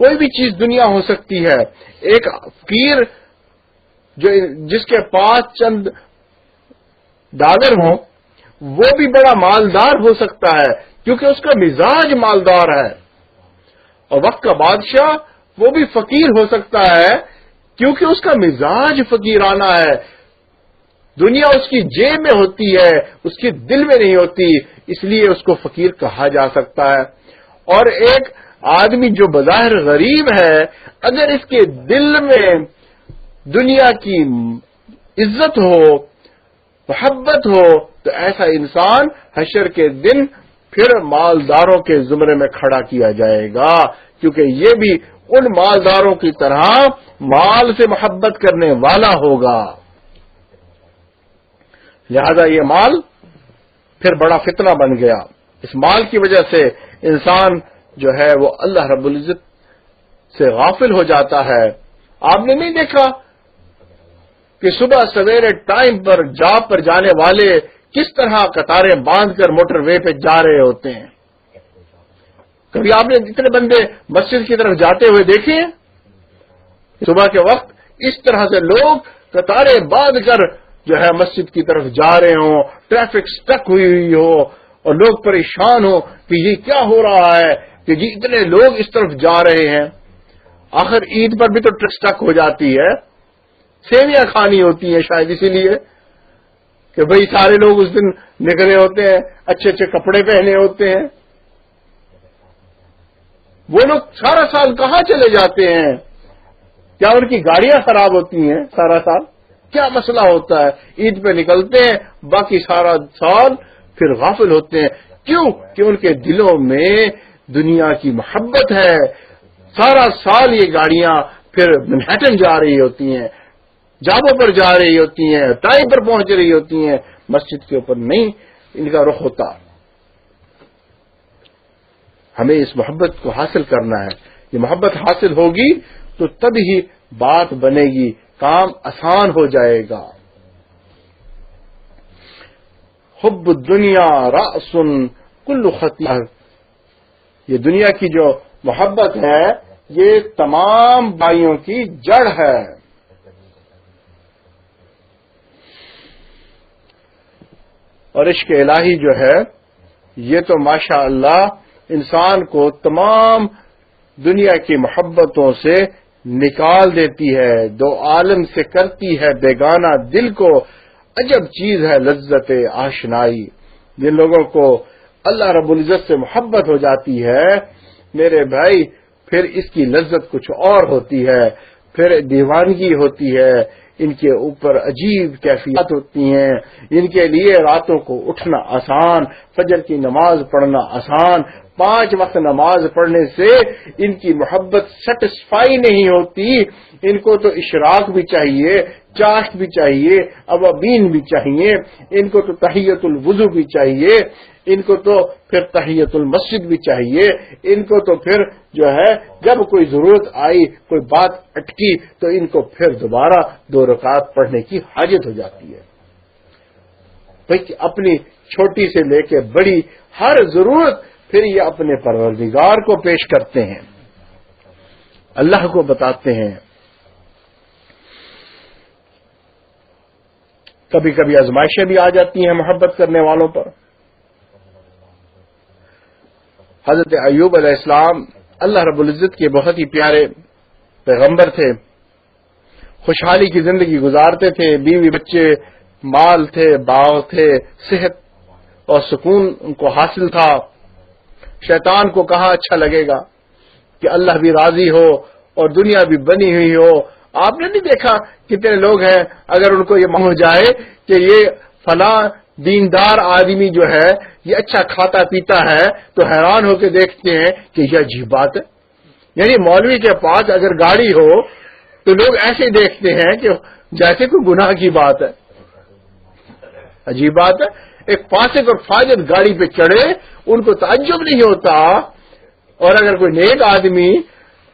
کوئی بھی چیز دنیا ہو سکتی ہے۔ ایک فقیر جو جس کے پاس چند ڈالر ہوں، وہ بھی بڑا مالدار ہو سکتا ہے، کیونکہ اس کا مزاج مالدار ہے۔ اور وقت کا بادشاہ وہ بھی فقیر ہو سکتا ہے، کیونکہ اس کا مزاج فقیرانہ ہے۔ دنیا اس کی جیب میں ہوتی ہے، اس کے دل میں نہیں ہوتی، اس لیے اس کو فقیر کہا جا سکتا ہے۔ اور ایک آدمی جو بظاہر غریب ہے، اگر اس کے دل میں دنیا کی عزت ہو، محبت ہو، تو ایسا انسان حشر کے دن پھر مالداروں کے زمرے میں کھڑا کیا جائے گا۔ کیونکہ یہ بھی ان مالداروں کی طرح مال سے محبت کرنے والا ہوگا۔ لہذا یہ مال پھر بڑا فتنہ بن گیا۔ اس مال کی وجہ سے انسان جو ہے وہ اللہ رب العزت سے غافل ہو جاتا ہے۔ آپ نے نہیں دیکھا کہ صبح سویرے ٹائم پر جاب پر جانے والے کس طرح قطاریں باندھ کر موٹر وے پہ جا رہے ہوتے ہیں؟ کبھی آپ نے جتنے بندے مسجد کی طرف جاتے ہوئے دیکھے صبح کے وقت اس طرح سے لوگ قطاریں باندھ کر جو ہے مسجد کی طرف جا رہے ہوں، ٹریفک سٹک ہوئی ہوئی ہو اور لوگ پریشان ہو کہ یہ کیا ہو رہا ہے۔ کہ جی اتنے لوگ اس طرف جا رہے ہیں، آخر عید پر بھی تو سٹک ہو جاتی ہے، سیویاں کھانی ہوتی ہیں شاید اسی لیے کہ بھئی سارے لوگ اس دن نکلے ہوتے ہیں، اچھے اچھے کپڑے پہنے ہوتے ہیں۔ وہ لوگ سارا سال کہاں چلے جاتے ہیں؟ کیا ان کی گاڑیاں خراب ہوتی ہیں سارا سال؟ کیا مسئلہ ہوتا ہے؟ عید پہ نکلتے ہیں، باقی سارا سال پھر غافل ہوتے ہیں۔ کیوں؟ کہ ان کے دلوں میں دنیا کی محبت ہے۔ سارا سال یہ گاڑیاں پھر منہٹن جا رہی ہوتی ہیں، جابوں پر جا رہی ہوتی ہیں ٹائم پر پہنچ رہی ہوتی ہیں، مسجد کے اوپر نہیں، ان کا رخ ہوتا۔ ہمیں اس محبت کو حاصل کرنا ہے۔ یہ محبت حاصل ہوگی تو تب ہی بات بنے گی، کام آسان ہو جائے گا۔ حب دنیا راسن کل خطی یہ دنیا کی جو محبت ہے، یہ تمام بھائیوں کی جڑ ہے۔ اور عشق الہی جو ہے، یہ تو ماشاء اللہ انسان کو تمام دنیا کی محبتوں سے نکال دیتی ہے، دو عالم سے کرتی ہے، بیگانہ دل کو عجب چیز ہے لذت آشنائی۔ جن لوگوں کو اللہ رب العزت سے محبت ہو جاتی ہے، میرے بھائی، پھر اس کی لذت کچھ اور ہوتی ہے، پھر دیوانگی ہوتی ہے، ان کے اوپر عجیب کیفیات ہوتی ہیں، ان کے لیے راتوں کو اٹھنا آسان، فجر کی نماز پڑھنا آسان، پانچ وقت نماز پڑھنے سے ان کی محبت سیٹسفائی نہیں ہوتی، ان کو تو اشراق بھی چاہیے، چاشت بھی چاہیے ابابین بھی چاہیے، ان کو تو تحیت الوضو بھی چاہیے ان کو تو پھر تحیت المسجد بھی چاہیے، ان کو تو پھر جو ہے، جب کوئی ضرورت آئی، کوئی بات اٹکی، تو ان کو پھر دوبارہ دو رکعت پڑھنے کی حاجت ہو جاتی ہے۔ اپنی چھوٹی سے لے کے بڑی ہر ضرورت پھر یہ اپنے پروردگار کو پیش کرتے ہیں۔ اللہ کو بتاتے ہیں۔ کبھی کبھی آزمائشیں بھی آ جاتی ہیں محبت کرنے والوں پر۔ حضرت ایوب علیہ السلام اللہ رب العزت کے بہت ہی پیارے پیغمبر تھے، خوشحالی کی زندگی گزارتے تھے، بیوی بچے مال تھے، باغ تھے، صحت اور سکون ان کو حاصل تھا۔ شیطان کو کہاں اچھا لگے گا کہ اللہ بھی راضی ہو اور دنیا بھی بنی ہوئی ہو۔ آپ نے نہیں دیکھا کتنے لوگ ہیں، اگر ان کو یہ مہ جائے کہ یہ فلاں دیندار آدمی جو ہے، یہ اچھا کھاتا پیتا ہے، تو حیران ہو کے دیکھتے ہیں کہ یہ عجیب بات ہے۔ یعنی مولوی کے پاس اگر گاڑی ہو، تو لوگ ایسے دیکھتے ہیں کہ جیسے کوئی گناہ کی بات ہے۔ عجیب بات ہے۔ ایک فاسق اور فاجد گاڑی پہ چڑھے، ان کو تعجب نہیں ہوتا۔ اور اگر کوئی نیک آدمی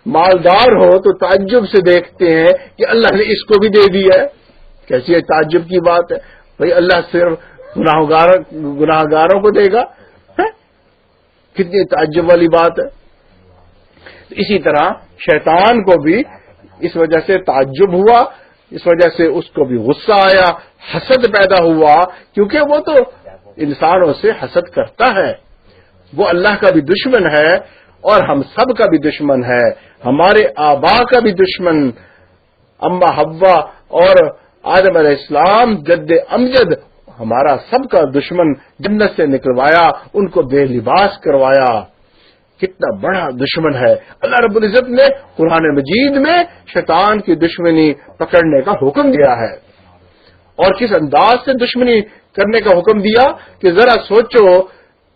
مالدار ہو، تو تعجب سے دیکھتے ہیں کہ اللہ نے اس کو بھی دے دیا ہے۔ کیسی تعجب کی بات ہے؟ بھائی، اللہ صرف گناہ گاروں کو دے گا ہاں؟ کتنی تعجب والی بات ہے۔ اسی طرح شیطان کو بھی اس وجہ سے تعجب ہوا، اس وجہ سے اس کو بھی غصہ آیا، حسد پیدا ہوا، کیونکہ وہ تو انسانوں سے حسد کرتا ہے۔ وہ اللہ کا بھی دشمن ہے اور ہم سب کا بھی دشمن ہے۔ ہمارے آبا کا بھی دشمن، اما ہوا اور آدم علیہ السلام، جد امجد ہمارا سب کا دشمن جنت سے نکلوایا، ان کو بے لباس کروایا۔ کتنا بڑا دشمن ہے۔ اللہ رب العزت نے قرآن مجید میں شیطان کی دشمنی پکڑنے کا حکم دیا ہے۔ اور کس انداز سے دشمنی کرنے کا حکم دیا کہ ذرا سوچو،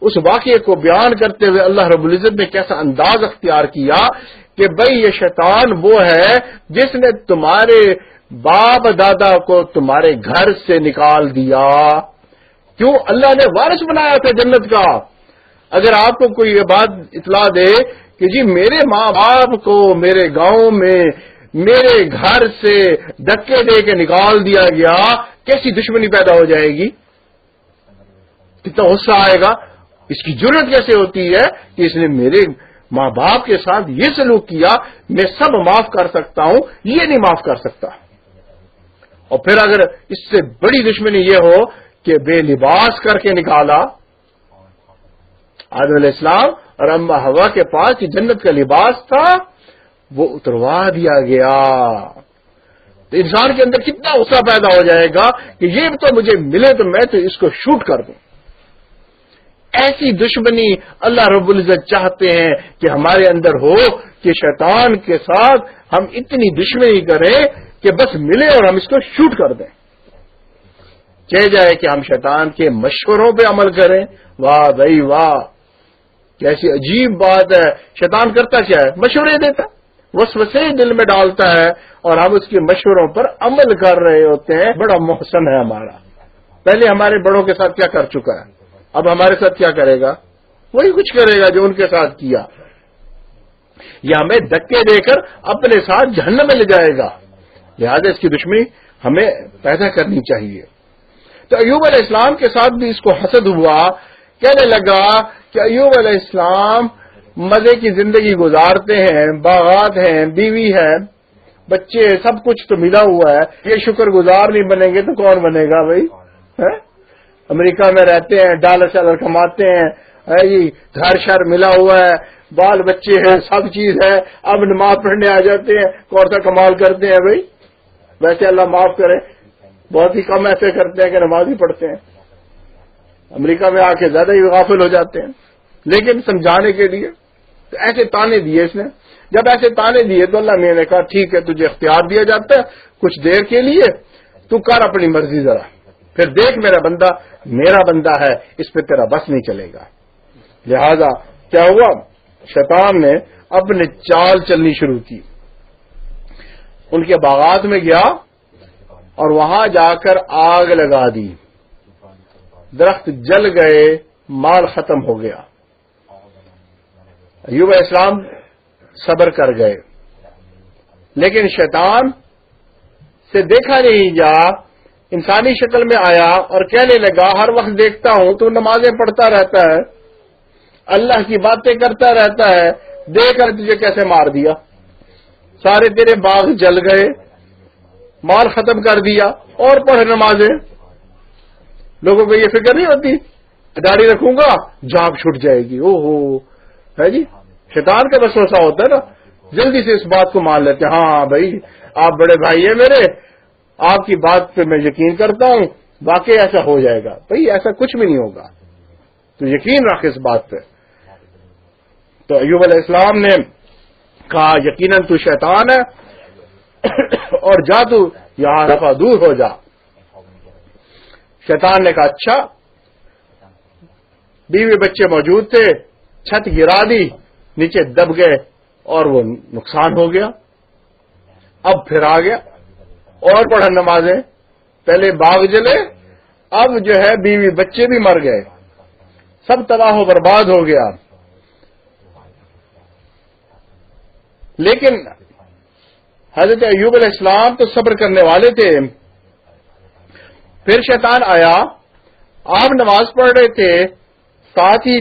اس واقعے کو بیان کرتے ہوئے اللہ رب العزت نے کیسا انداز اختیار کیا کہ بھائی یہ شیطان وہ ہے جس نے تمہارے باپ دادا کو تمہارے گھر سے نکال دیا۔ کیوں؟ اللہ نے وارث بنایا تھا جنت کا۔ اگر آپ کو کوئی یہ بات اطلاع دے کہ جی میرے ماں باپ کو میرے گاؤں میں میرے گھر سے دکے دے کے نکال دیا گیا، کیسی دشمنی پیدا ہو جائے گی؟ کتنا غصہ آئے گا؟ اس کی ضرورت کیسے ہوتی ہے کہ اس نے میرے ماں باپ کے ساتھ یہ سلوک کیا، میں سب معاف کر سکتا ہوں، یہ نہیں معاف کر سکتا۔ اور پھر اگر اس سے بڑی دشمنی یہ ہو کہ بے لباس کر کے نکالا، آدم علیہ السلام اور اما ہوا کے پاس جنت کا لباس تھا، وہ اتروا دیا گیا۔ تو انسان کے اندر کتنا غصہ پیدا ہو جائے گا کہ یہ تو مجھے ملے تو میں تو اس کو شوٹ کر دوں۔ ایسی دشمنی اللہ رب العزت چاہتے ہیں کہ ہمارے اندر ہو کہ شیطان کے ساتھ ہم اتنی دشمنی کریں کہ بس ملے اور ہم اس کو شوٹ کر دیں۔ چہ جائے کہ ہم شیطان کے مشوروں پہ عمل کریں۔ واہ بھائی واہ، کیسی عجیب بات ہے۔ شیطان کرتا کیا ہے؟ مشورے دیتا۔ وس وسے دل میں ڈالتا ہے اور ہم اس کے مشوروں پر عمل کر رہے ہوتے ہیں۔ بڑا محسن ہے ہمارا۔ پہلے ہمارے بڑوں کے ساتھ کیا کر چکا ہے؟ اب ہمارے ساتھ کیا کرے گا؟ وہی کچھ کرے گا جو ان کے ساتھ کیا۔ یا ہمیں دکے دے کر اپنے ساتھ جہنم میں لے جائے گا۔ لہذا اس کی دشمنی ہمیں پیدا کرنی چاہیے۔ تو ایوب علیہ السلام کے ساتھ بھی اس کو حسد ہوا، کہنے لگا کہ ایوب علیہ السلام مزے کی زندگی گزارتے ہیں، باغات ہیں، بیوی ہے بچے، سب کچھ تو ملا ہوا ہے۔ یہ شکر گزار نہیں بنیں گے تو کون بنے گا بھائی؟ ہاں؟ امریکہ میں رہتے ہیں ڈالر شالر کماتے ہیں ہاں جی، گھر شر ملا ہوا ہے، بال بچے ہیں، سب چیز ہے، اب نماز پڑھنے آ جاتے ہیں کون سا کمال کرتے ہیں بھائی۔ ویسے اللہ معاف کرے۔ بہت ہی کم ایسے کرتے ہیں کہ نماز ہی پڑھتے ہیں۔ امریکہ میں آ کے زیادہ ہی غافل ہو جاتے ہیں۔ لیکن سمجھانے کے لیے تو ایسے تانے دیے اس نے۔ جب ایسے تانے دیے تو اللہ میں نے کہا، ٹھیک ہے، تجھے اختیار دیا جاتا ہے، کچھ دیر کے لیے تو کر اپنی مرضی ذرا۔ پھر دیکھ میرا بندہ میرا بندہ ہے، اس پہ تیرا بس نہیں چلے گا۔ لہذا کیا ہوا؟ شیطان نے اپنے چال چلنی شروع کی۔ ان کے باغات میں گیا اور وہاں جا کر آگ لگا دی۔ درخت جل گئے، مال ختم ہو گیا۔ ایوب اسلام صبر کر گئے۔ لیکن شیطان سے دیکھا نہیں جا، انسانی شکل میں آیا اور کہنے لگا، ہر وقت دیکھتا ہوں تو نمازیں پڑھتا رہتا ہے، اللہ کی باتیں کرتا رہتا ہے دیکھ کر تجھے کیسے مار دیا؟ سارے تیرے باغ جل گئے، مال ختم کر دیا، اور پڑھ نمازیں۔ لوگوں کو یہ فکر نہیں ہوتی، داڑھی رکھوں گا جاب چھٹ جائے گی۔ او ہو ہے جی؟ شیطان کا بس وسا ہوتا ہے نا۔ جلدی سے اس بات کو مان لیتے ہاں بھائی، آپ بڑے بھائی ہیں میرے، آپ کی بات پہ میں یقین کرتا ہوں، واقعی ایسا ہو جائے گا۔ بھائی، ایسا کچھ بھی نہیں ہوگا۔ تو یقین رکھ اس بات پہ۔ تو ایوب علیہ السلام نے کہا یقیناً تو شیطان ہے۔ اور جا تو یہاں رفا دور ہو جا۔ شیطان نے کہا اچھا بیوی بچے موجود تھے، چھت گرا دی، نیچے دب گئے اور وہ نقصان ہو گیا۔ اب پھر آ گیا۔ اور پڑھا نمازیں۔ پہلے باغ جلے، اب جو ہے بیوی بچے بھی مر گئے۔ سب تباہ و برباد ہو گیا۔ لیکن حضرت ایوب علیہ السلام تو صبر کرنے والے تھے۔ پھر شیطان آیا، آپ نماز پڑھ رہے تھے، ساتھ ہی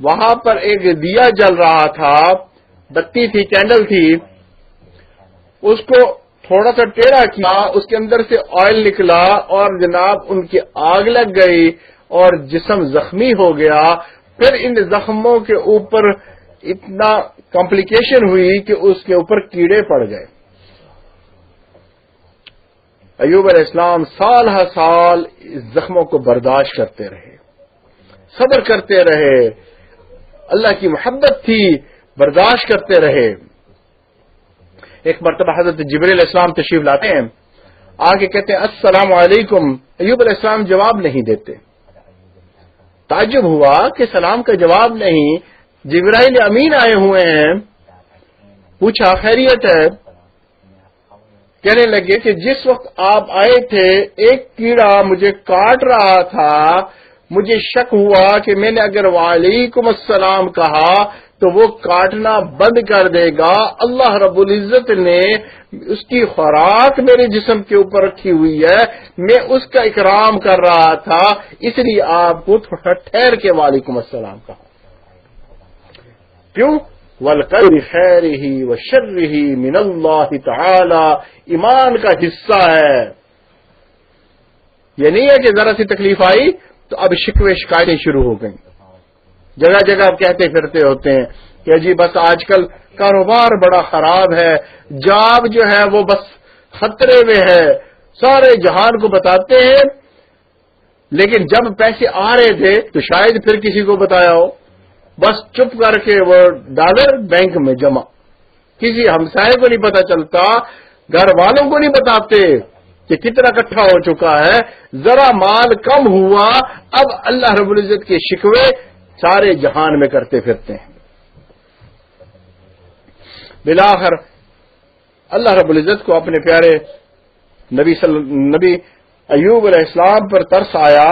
وہاں پر ایک دیا جل رہا تھا، بتی تھی، کینڈل تھی۔ اس کو تھوڑا سا ٹیڑھا کیا، اس کے اندر سے آئل نکلا اور جناب ان کی آگ لگ گئی اور جسم زخمی ہو گیا۔ پھر ان زخموں کے اوپر اتنا کمپلیکیشن ہوئی کہ اس کے اوپر کیڑے پڑ گئے۔ ایوب علیہ السلام سال ہر سال زخموں کو برداشت کرتے رہے۔ صبر کرتے رہے۔ اللہ کی محبت تھی، برداشت کرتے رہے۔ ایک مرتبہ حضرت جبر علیہ السلام تشریف لاتے ہیں۔ آگے کہتے ہیں، السلام علیکم۔ ایوب علیہ السلام جواب نہیں دیتے۔ تعجب ہوا کہ سلام کا جواب نہیں۔ جبرائیل امین آئے ہوئے ہیں، پوچھا، خیریت ہے؟ کہنے لگے کہ جس وقت آپ آئے تھے، ایک کیڑا مجھے کاٹ رہا تھا، مجھے شک ہوا کہ میں نے اگر وعلیکم السلام کہا تو وہ کاٹنا بند کر دے گا۔ اللہ رب العزت نے اس کی خوراک میرے جسم کے اوپر رکھی ہوئی ہے، میں اس کا اکرام کر رہا تھا، اس لیے آپ کو تھوڑا ٹھہر کے وعلیکم السلام کہا۔ کیوں ولقر خیر ہی و شر ہی من اللہ تعالی ایمان کا حصہ ہے۔ یہ نہیں ہے کہ ذرا سی تکلیف آئی تو اب شکوے شکایتیں شروع ہو گئیں۔ جگہ جگہ کہتے پھرتے ہوتے ہیں کہ جی بس آج کل کاروبار بڑا خراب ہے، جاب جو ہے وہ بس خطرے میں ہے۔ سارے جہان کو بتاتے ہیں، لیکن جب پیسے آ رہے تھے تو شاید پھر کسی کو بتایا ہو۔ بس چپ کر کے وہ ڈالر بینک میں جمع۔ کسی ہمسائے کو نہیں پتا چلتا، گھر والوں کو نہیں بتاتے کہ کتنا کٹھا ہو چکا ہے۔ ذرا مال کم ہوا، اب اللہ رب العزت کے شکوے سارے جہان میں کرتے پھرتے ہیں۔ بلاخر اللہ رب العزت کو اپنے پیارے نبی صلی نبی ایوب علیہ السلام پر ترس آیا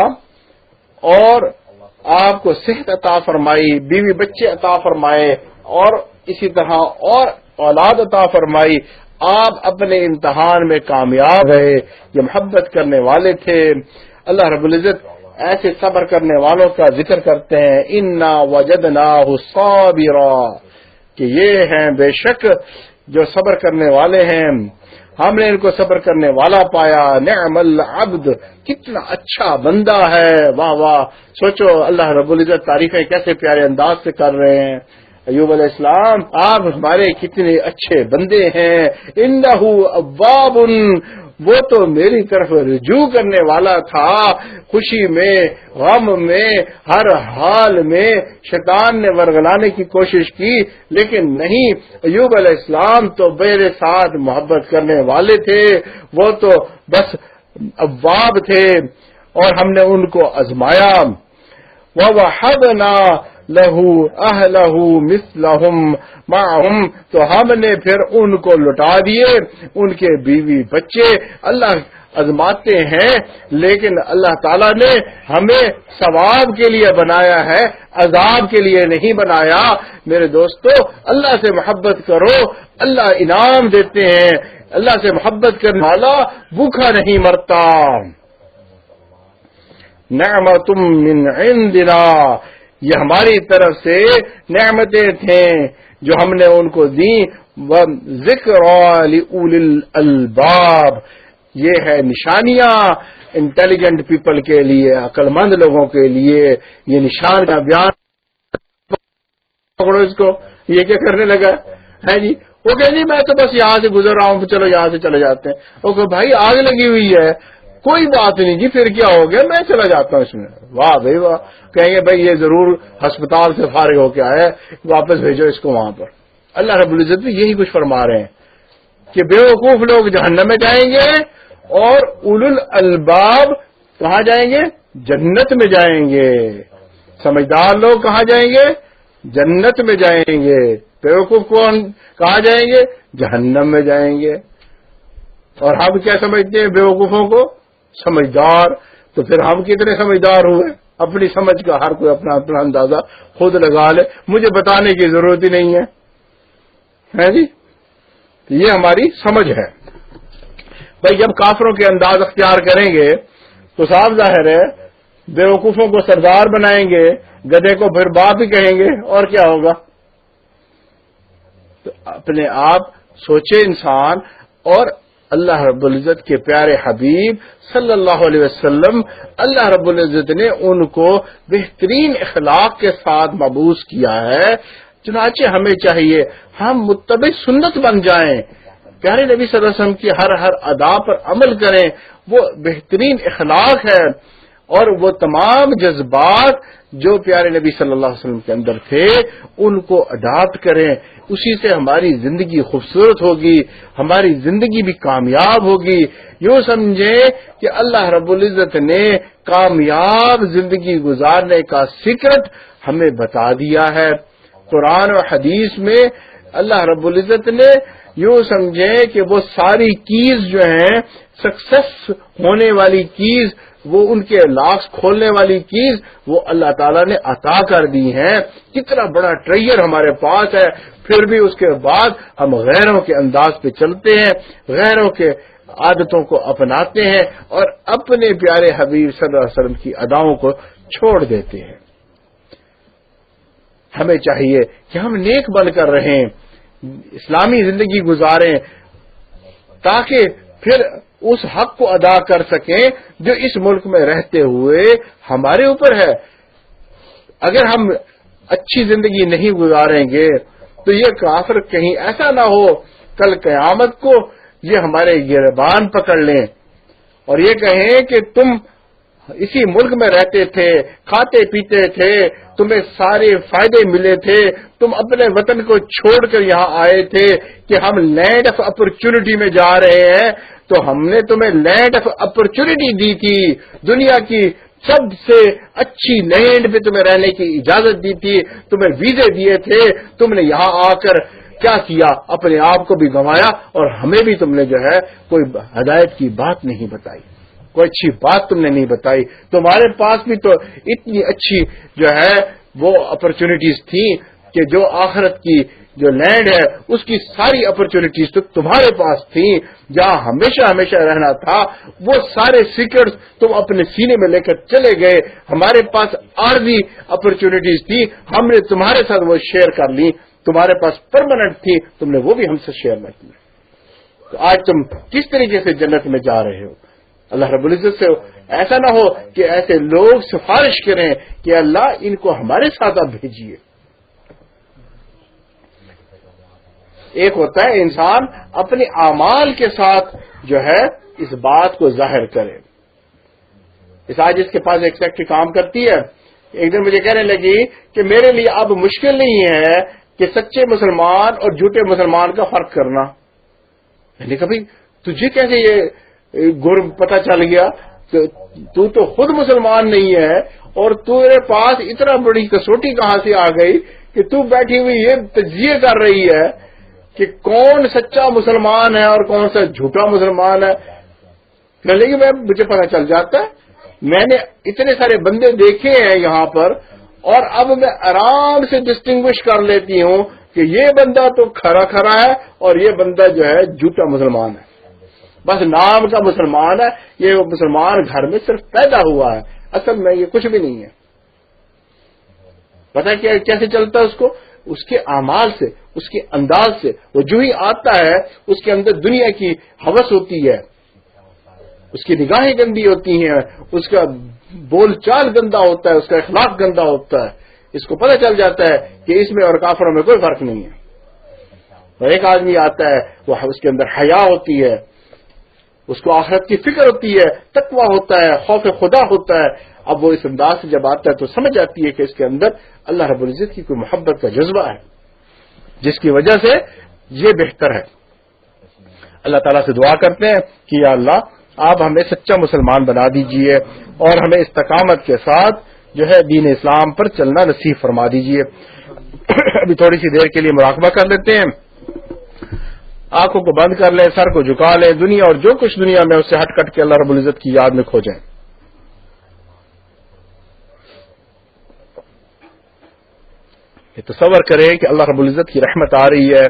اور آپ کو صحت عطا فرمائی، بیوی بچے عطا فرمائے اور اسی طرح اور اولاد عطا فرمائی، آپ اپنے امتحان میں کامیاب رہے، یہ محبت کرنے والے تھے۔ اللہ رب العزت ایسے صبر کرنے والوں کا ذکر کرتے ہیں۔ انا وجد نا کہ یہ ہیں بے شک جو صبر کرنے والے ہیں۔ ہم نے ان کو صبر کرنے والا پایا۔ نعم العبد، کتنا اچھا بندہ ہے۔ واہ واہ۔ سوچو، اللہ رب العزت تعریفیں کیسے پیارے انداز سے کر رہے ہیں۔ ایوب علیہ السلام، آپ ہمارے کتنے اچھے بندے ہیں۔ انہو اباب وہ تو میری طرف رجوع کرنے والا تھا۔ خوشی میں، غم میں، ہر حال میں شیطان نے ورگلانے کی کوشش کی، لیکن نہیں، ایوب علیہ السلام تو میرے ساتھ محبت کرنے والے تھے۔ وہ تو بس اباب تھے اور ہم نے ان کو ازمایا۔ وہ حد نہ لہو اہ لہو مس تو ہم نے پھر ان کو لٹا دیے، ان کے بیوی بچے۔ اللہ ازماتے ہیں، لیکن اللہ تعالیٰ نے ہمیں ثواب کے لیے بنایا ہے، عذاب کے لیے نہیں بنایا۔ میرے دوستو، اللہ سے محبت کرو، اللہ انعام دیتے ہیں۔ اللہ سے محبت کرنے والا بھوکھا نہیں مرتا۔ نعمتم من عندنا۔ یہ ہماری طرف سے نعمتیں تھیں جو ہم نے ان کو دی ذکر الباب یہ ہے نشانیاں انٹیلیجنٹ پیپل کے لیے عقل مند لوگوں کے لیے۔ یہ نشان کا بیان۔ پکڑو اس کو۔ یہ کیا کرنے لگا؟ ہے جی؟ وہ کہ جی میں تو بس یہاں سے گزر رہا ہوں چلو یہاں سے چلے جاتے ہیں۔ وہ کہ بھائی، آگ لگی ہوئی ہے۔ کوئی بات نہیں جی پھر کیا ہو گیا؟ میں چلا جاتا ہوں اس میں۔ واہ بھائی، واہ۔ کہیں گے، بھائی، یہ ضرور ہسپتال سے فارغ ہو کے آئے واپس بھیجو اس کو وہاں پر۔ اللہ رب العزت بھی یہی کچھ فرما رہے ہیں کہ بے وقوف لوگ جہنم میں جائیں گے اور اول الباب کہاں جائیں گے؟ جنت میں جائیں گے۔ سمجھدار لوگ کہاں جائیں گے؟ جنت میں جائیں گے۔ بے وقوف کون کہاں جائیں گے؟ جہنم میں جائیں گے۔ اور ہم کیا سمجھتے ہیں بے وقوفوں کو؟ سمجھدار، تو پھر ہم کتنے سمجھدار ہوئے؟ اپنی سمجھ کا ہر کوئی اپنا اپنا اندازہ خود لگا لے۔ مجھے بتانے کی ضرورت ہی نہیں ہے۔ جی؟ یہ ہماری سمجھ ہے۔ بھائی، جب کافروں کے انداز اختیار کریں گے، تو صاف ظاہر ہے، بیوقوفوں کو سردار بنائیں گے گدے کو پھر باپ ہی کہیں گے، اور کیا ہوگا؟ تو اپنے آپ سوچے انسان، اور اللہ رب العزت کے پیارے حبیب صلی اللہ علیہ وسلم، اللہ رب العزت نے ان کو بہترین اخلاق کے ساتھ مبوس کیا ہے۔ چنانچہ ہمیں چاہیے ہم متبع سنت بن جائیں۔ پیارے نبی صلی اللہ علیہ وسلم کی ہر ہر ادا پر عمل کریں، وہ بہترین اخلاق ہے۔ اور وہ تمام جذبات جو پیارے نبی صلی اللہ علیہ وسلم کے اندر تھے، ان کو اڈاپٹ کریں۔ اسی سے ہماری زندگی خوبصورت ہوگی، ہماری زندگی بھی کامیاب ہوگی۔ یوں سمجھیں کہ اللہ رب العزت نے کامیاب زندگی گزارنے کا سکرٹ ہمیں بتا دیا ہے۔ قرآن و حدیث میں اللہ رب العزت نے یوں سمجھیں کہ وہ ساری کیز جو ہیں سکسیس ہونے والی کیز وہ ان کے لاکس کھولنے والی چیز وہ اللہ تعالیٰ نے عطا کر دی ہیں۔ کتنا بڑا ٹریئر ہمارے پاس ہے۔ پھر بھی اس کے بعد ہم غیروں کے انداز پہ چلتے ہیں، غیروں کے عادتوں کو اپناتے ہیں اور اپنے پیارے حبیب صلی اللہ علیہ وسلم کی اداؤں کو چھوڑ دیتے ہیں۔ ہمیں چاہیے کہ ہم نیک بن کر رہیں، اسلامی زندگی گزاریں، تاکہ پھر اس حق کو ادا کر سکیں جو اس ملک میں رہتے ہوئے ہمارے اوپر ہے۔ اگر ہم اچھی زندگی نہیں گزاریں گے تو یہ کافر کہیں ایسا نہ ہو، کل قیامت کو یہ ہمارے گربان پکڑ لیں۔ اور یہ کہیں کہ تم اسی ملک میں رہتے تھے، کھاتے پیتے تھے، تمہیں سارے فائدے ملے تھے، تم اپنے وطن کو چھوڑ کر یہاں آئے تھے کہ ہم لینڈ آف اپرچونٹی میں جا رہے ہیں۔ تو ہم نے تمہیں لینڈ آف اپرچونٹی دی تھی، دنیا کی سب سے اچھی لینڈ پہ تمہیں رہنے کی اجازت دی تھی، تمہیں ویزے دیے تھے، تم نے یہاں آ کر کیا کیا؟ اپنے آپ کو بھی گنوایا اور ہمیں بھی تم نے جو ہے کوئی ہدایت کی بات نہیں بتائی۔ کوئی اچھی بات تم نے نہیں بتائی۔ تمہارے پاس بھی تو اتنی اچھی جو ہے وہ اپرچونٹیز تھیں۔ کہ جو آخرت کی جو لینڈ ہے، اس کی ساری اپرچونٹیز تو تمہارے پاس تھیں، جہاں ہمیشہ ہمیشہ رہنا تھا، وہ سارے سیکرٹس تم اپنے سینے میں لے کر چلے گئے۔ ہمارے پاس عارضی اپرچونٹیز تھی، ہم نے تمہارے ساتھ وہ شیئر کر لی۔ تمہارے پاس پرماننٹ تھی، تم نے وہ بھی ہم سے شیئر نہ کی تو آج تم کس طریقے سے جنت میں جا رہے ہو؟ اللہ رب العزت سے ایسا نہ ہو کہ ایسے لوگ سفارش کریں کہ اللہ ان کو ہمارے ساتھ آپ بھیجیے۔ ایک ہوتا ہے انسان اپنے اعمال کے ساتھ جو ہے اس بات کو ظاہر کرے۔ اس آج اس کے پاس ایک سیکٹری کام کرتی ہے۔ ایک دن مجھے کہنے لگی کہ میرے لیے اب مشکل نہیں ہے کہ سچے مسلمان اور جھوٹے مسلمان کا فرق کرنا۔ میں نے کبھی تجھے کیسے یہ گر پتہ چل گیا؟ تو تو خود مسلمان نہیں ہے اور تیرے پاس اتنا بڑی کسوٹی کہاں سے آ گئی کہ تو بیٹھی ہوئی یہ تجزیے کر رہی ہے کہ کون سچا مسلمان ہے اور کون سا جھوٹا مسلمان ہے؟ لیکن میں مجھے پتا چل جاتا ہے۔ میں نے اتنے سارے بندے دیکھے ہیں یہاں پر اور اب میں آرام سے ڈسٹنگوش کر لیتی ہوں کہ یہ بندہ تو کھڑا کھڑا ہے اور یہ بندہ جو ہے جھوٹا مسلمان ہے۔ بس نام کا مسلمان ہے۔ یہ مسلمان گھر میں صرف پیدا ہوا ہے۔ اصل میں یہ کچھ بھی نہیں ہے۔ پتا کیا کیسے چلتا ہے اس کو؟ اس کے اعمال سے، اس کے انداز سے۔ وہ جو ہی آتا ہے، اس کے اندر دنیا کی حوث ہوتی ہے۔ اس کی نگاہیں گندی ہوتی ہیں، اس کا بول چال گندا ہوتا ہے، اس کا اخلاق گندا ہوتا ہے۔ اس کو پتہ چل جاتا ہے کہ اس میں اور کافروں میں کوئی فرق نہیں ہے۔ اور ایک آدمی آتا ہے، وہ اس کے اندر حیا ہوتی ہے۔ اس کو آخرت کی فکر ہوتی ہے تقوا ہوتا ہے، خوف خدا ہوتا ہے۔ اب وہ اس انداز سے جب آتا ہے تو سمجھ آتی ہے کہ اس کے اندر اللہ رب العزت کی کوئی محبت کا جذبہ ہے، جس کی وجہ سے یہ بہتر ہے۔ اللہ تعالیٰ سے دعا کرتے ہیں کہ یا اللہ، آپ ہمیں سچا مسلمان بنا دیجیے اور ہمیں استقامت کے ساتھ جو ہے دین اسلام پر چلنا نصیب فرما دیجیے۔ ابھی تھوڑی سی دیر کے لیے مراقبہ کر لیتے ہیں۔ آنکھوں کو بند کر لیں، سر کو جھکا لیں، دنیا اور جو کچھ دنیا میں اس سے ہٹ کٹ کے اللہ رب العزت کی یاد میں کھو جائیں۔ یہ تصور کریں کہ اللہ رب العزت کی رحمت آ رہی ہے،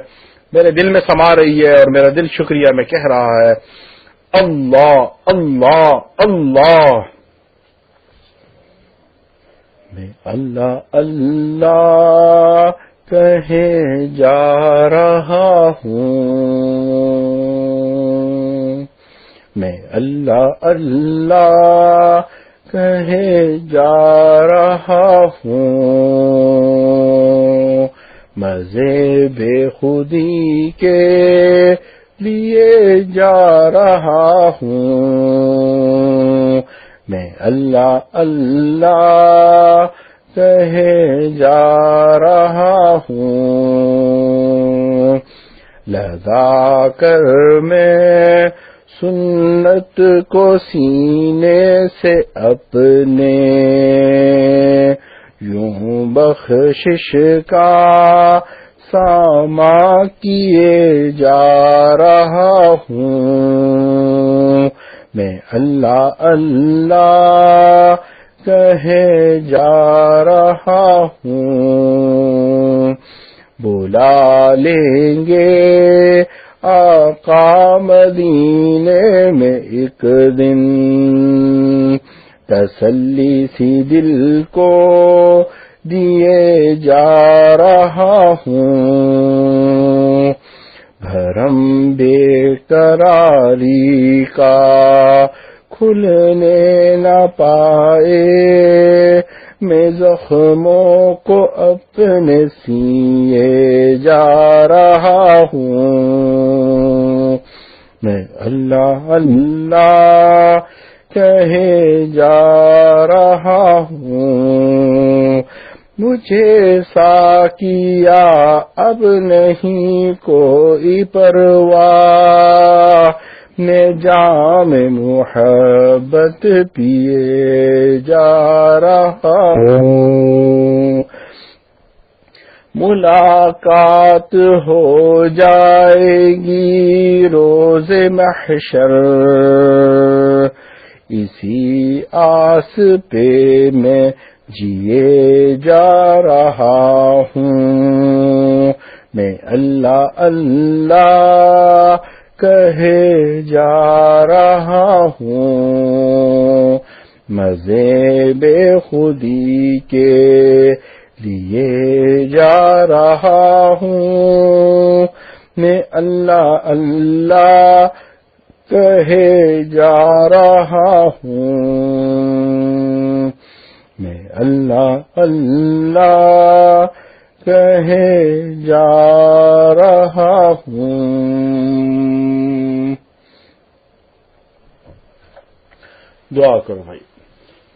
میرے دل میں سما رہی ہے اور میرا دل شکریہ میں کہہ رہا ہے، اللہ اللہ اللہ۔ میں اللہ اللہ کہے جا رہا ہوں۔ میں اللہ اللہ کہے جا رہا ہوں۔ مزے بے خودی کے لیے جا رہا ہوں۔ میں اللہ اللہ کہے جا رہا ہوں۔ لگا کر میں سنت کو سینے سے اپنے یوں بخشش کا ساما کیے جا رہا ہوں۔ میں اللہ اللہ کہے جا رہا ہوں۔ بلا لیں گے آقا مدینے میں ایک دن۔ تسلی سی دل کو دیے جا رہا ہوں۔ بھرم بے قراری کا کھلنے نہ پائے۔ میں زخموں کو اپنے سیے جا رہا ہوں۔ میں اللہ اللہ کہے جا رہا ہوں۔ مجھے سا کیا اب نہیں، کوئی پرواہ۔ نے جام محبت پیے جا رہا ہوں۔ ملاقات ہو جائے گی روز محشر۔ اسی آس پہ میں جیے جا رہا ہوں۔ میں اللہ اللہ کہے جا رہا ہوں۔ مزے بے خودی کے لیے جا رہا ہوں۔ میں اللہ اللہ کہے جا رہا ہوں۔ میں اللہ اللہ کہے جا رہا ہوں۔ دعا کرو بھائی۔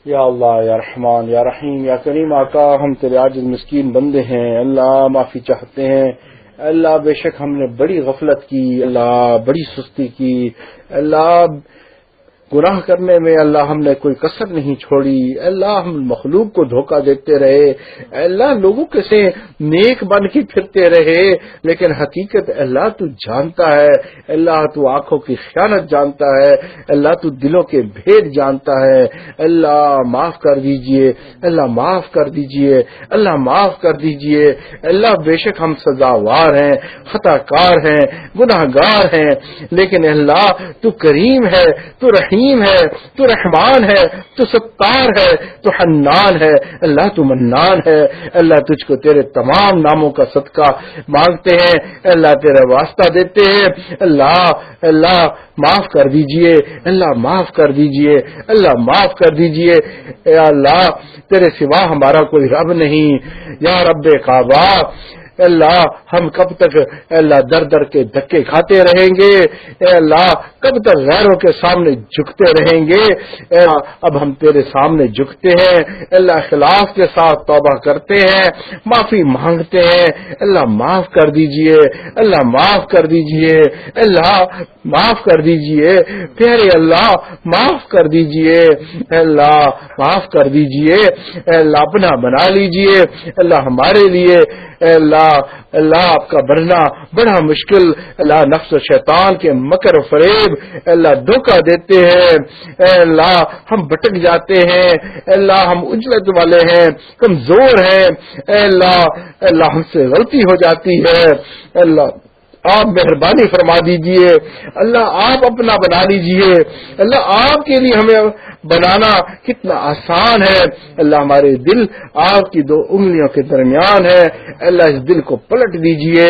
یا اللہ، یا رحمان، یا رحیم، یا کریم، آقا، ہم تیرے عاجز مسکین بندے ہیں۔ اللہ، معافی چاہتے ہیں۔ اللہ بے شک ہم نے بڑی غفلت کی اللہ بڑی سستی کی اللہ گناہ کرنے میں اللہ ہم نے کوئی کسر نہیں چھوڑی۔ اللہ ہم مخلوق کو دھوکہ دیتے رہے۔ اللہ لوگوں کے سے نیک بن کے پھرتے رہے۔ لیکن حقیقت اللہ تو جانتا ہے۔ اللہ تو آنکھوں کی خیانت جانتا ہے۔ اللہ تو دلوں کے بھید جانتا ہے۔ اللہ معاف کر دیجیے۔ اللہ معاف کر دیجیے۔ اللہ معاف کر دیجیے۔ اللہ بے شک ہم سزاوار ہیں خطا کار ہیں گناہ گار ہیں۔ لیکن اللہ تو کریم ہے، تو رحیم رحیم ہے، تو رحمان ہے، تو ستار ہے، تو حنان ہے۔ اللہ تو منان ہے، اللہ تجھ کو تیرے تمام ناموں کا صدقہ مانگتے ہیں۔ اللہ تیرا واسطہ دیتے ہیں۔ اللہ اللہ معاف کر دیجیے۔ اللہ معاف کر دیجیے۔ اللہ معاف کر دیجیے۔ اے اللہ، تیرے سوا ہمارا کوئی رب نہیں۔ یا رب کعبہ اللہ ہم کب تک اللہ در در کے دھکے کھاتے رہیں گے اے اللہ کب تک غیروں کے سامنے جھکتے رہیں گے اے اب ہم تیرے سامنے جھکتے ہیں اللہ خلاف کے ساتھ توبہ کرتے ہیں معافی مانگتے ہیں اللہ معاف کر دیجیے اللہ معاف کر دیجیے اللہ معاف کر دیجیے پیارے اللہ معاف کر دیجیے اللہ معاف کر دیجیے اللہ اپنا بنا لیجیے اللہ ہمارے لیے اے اللہ اللہ آپ کا بڑھنا بڑا مشکل، اللہ نفس و شیطان کے مکر و فریب، اللہ دھوکہ دیتے ہیں، اے اللہ ہم بٹک جاتے ہیں، اے اللہ ہم اجلت والے ہیں، کمزور ہیں، اے اللہ اللہ ہم سے غلطی ہو جاتی ہے اللہ آپ مہربانی فرما دیجیے۔ اللہ آپ اپنا بنا لیجیے۔ اللہ آپ کے لیے ہمیں بنانا کتنا آسان ہے۔ اللہ ہمارے دل آپ کی دو انگلیوں کے درمیان ہے۔ اللہ اس دل کو پلٹ دیجیے۔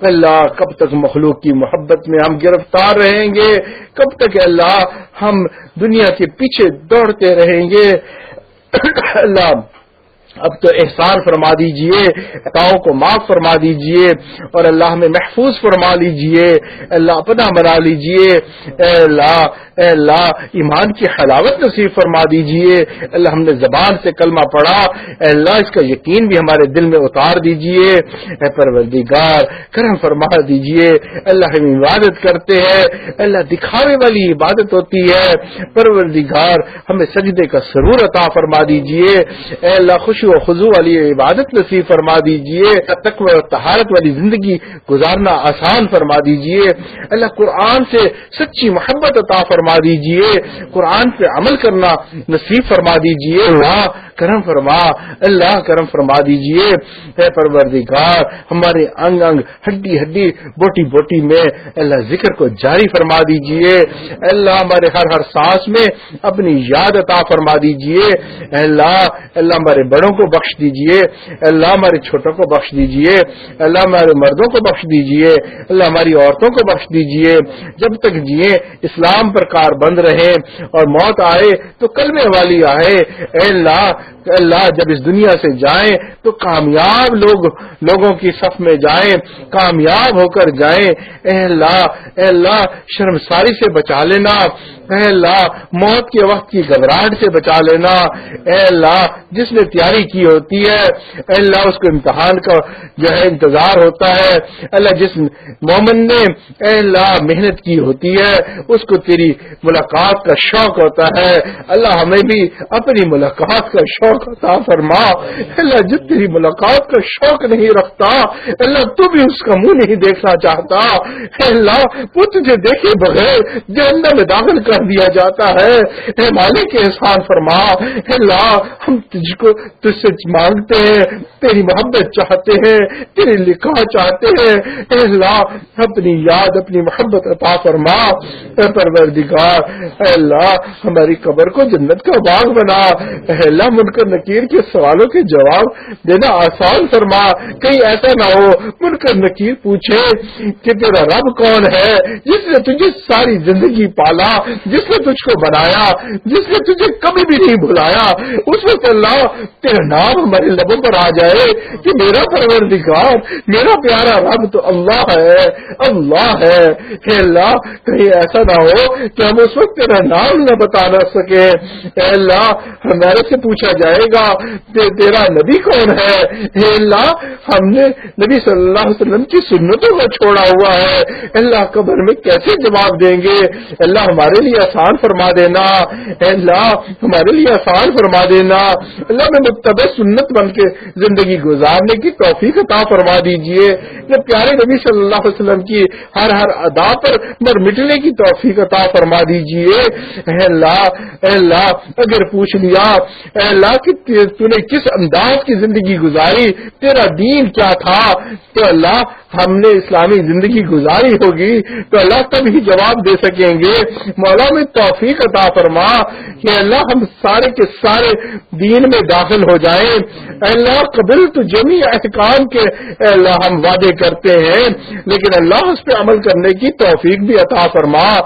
اللہ کب تک مخلوق کی محبت میں ہم گرفتار رہیں گے؟ کب تک اللہ ہم دنیا کے پیچھے دوڑتے رہیں گے؟ اللہ اب تو احسان فرما دیجیے، عطاؤں کو معاف فرما دیجیے، اور اللہ میں محفوظ فرما لیجیے، اللہ اپنا بنا لیجیے، اے اللہ اے اللہ، ایمان کی حلاوت نصیب فرما دیجیے، اللہ ہم نے زبان سے کلمہ پڑھا، اے اللہ، اس کا یقین بھی ہمارے دل میں اتار دیجیے، اے پروردگار، کرم فرما دیجیے، اللہ ہم عبادت کرتے ہیں، اللہ دکھاوے والی عبادت ہوتی ہے، پروردگار، ہمیں سجدے کا سرور عطا فرما دیجیے، اے اللہ، خوش و خضو والی عبادت نصیب فرما دیجیے، تقوی و تہارت والی زندگی گزارنا آسان فرما دیجیے۔ اللہ قرآن سے سچی محبت عطا فرما دیجیے، قرآن پہ عمل کرنا نصیب فرما دیجیے۔ اللہ کرم فرما، اللہ کرم فرما دیجیے۔ اے پروردگار، ہمارے انگ انگ ہڈی ہڈی بوٹی بوٹی میں اللہ ذکر کو جاری فرما دیجیے۔ اللہ ہمارے ہر ہر سانس میں اپنی یاد عطا فرما دیجیے۔ اللہ اللہ ہمارے بڑوں کو بخش دیجیے۔ اللہ ہمارے چھوٹوں کو بخش دیجیے۔ اللہ ہمارے مردوں کو بخش دیجیے۔ اللہ ہماری عورتوں کو بخش دیجیے۔ جب تک جیے اسلام پر کار بند رہے اور موت آئے تو کلمے والی آئے۔ اے اللہ اللہ جب اس دنیا سے جائیں تو کامیاب لوگ لوگوں کی صف میں جائیں، کامیاب ہو کر جائیں۔ اے اللہ اے اللہ، شرمساری سے بچا لینا۔ اے اللہ، موت کے وقت کی گھبراہٹ سے بچا لینا۔ اے اللہ، جس نے تیاری کی ہوتی ہے، اے اللہ، اس کو امتحان کا جو ہے انتظار ہوتا ہے۔ اللہ، جس مومن نے اے اللہ محنت کی ہوتی ہے، اس کو تیری ملاقات کا شوق ہوتا ہے۔ اللہ، ہمیں بھی اپنی ملاقات کا شوق عطا فرما۔ اللہ، جب تیری ملاقات کا شوق نہیں رکھتا اللہ، تو بھی اس کا منہ نہیں دیکھنا چاہتا۔ اللہ، وہ تجھے دیکھے بغیر جہنم میں داخل کر دیا جاتا ہے۔ اے مالک احسان فرما، اے لا، ہم تجھ کو، تجھ سے مانگتے ہیں، تیری محبت چاہتے ہیں، تیری لکھا چاہتے ہیں۔ اے لا، اپنی یاد، اپنی محبت عطا فرما۔ اے پروردگار، اے اللہ ہماری قبر کو جنت کا باغ بنا۔ اے اللہ منکر نکیر کے سوالوں کے جواب دینا آسان فرما۔ کہیں ایسا نہ ہو منکر نکیر پوچھے کہ تیرا رب کون ہے؟ جس نے تجھے ساری زندگی پالا جس نے تجھ کو بنایا، جس نے تجھے کبھی بھی نہیں بلایا اس وقت اللہ تیرا نام ہمارے لبوں پر آ جائے کہ میرا پروردگار، میرا پیارا رب تو اللہ ہے اللہ ہے۔ کہ اللہ، کہیں ایسا نہ ہو کہ ہم اس وقت تیرا نام نہ بتا نہ سکے اے اللہ ہمارے سے پوچھا جائے گا کہ تیرا نبی کون ہے؟ اے اللہ، ہم نے نبی صلی اللہ علیہ وسلم کی سنتوں کو چھوڑا ہوا ہے۔ اللہ، قبر میں کیسے جواب دیں گے؟ اللہ، ہمارے لیے آسان فرما دینا۔ اے اللہ، ہمارے لیے آسان فرما دینا۔ اللہ، میں متب سنت بن کے زندگی گزارنے کی توفیق عطا فرما دیجیے۔ جب پیارے نبی صلی اللہ علیہ وسلم کی ہر ہر ادا پر مر مٹنے کی توفیق عطا فرما دیجیے۔ اے اللہ اے اللہ، اگر پوچھ لیا، اے اللہ، کہ تو نے کس انداز کی زندگی گزاری؟ تیرا دین کیا تھا؟ تو اللہ ہم نے اسلامی زندگی گزاری ہوگی تو اللہ تب ہی جواب دے سکیں گے۔ مولا میں توفیق عطا فرما کہ اللہ ہم سارے کے سارے دین میں داخل ہو جائیں۔ اللہ قبل تو جمی احکام کے اللہ ہم وعدے کرتے ہیں، لیکن اللہ اس پہ عمل کرنے کی توفیق بھی عطا فرما۔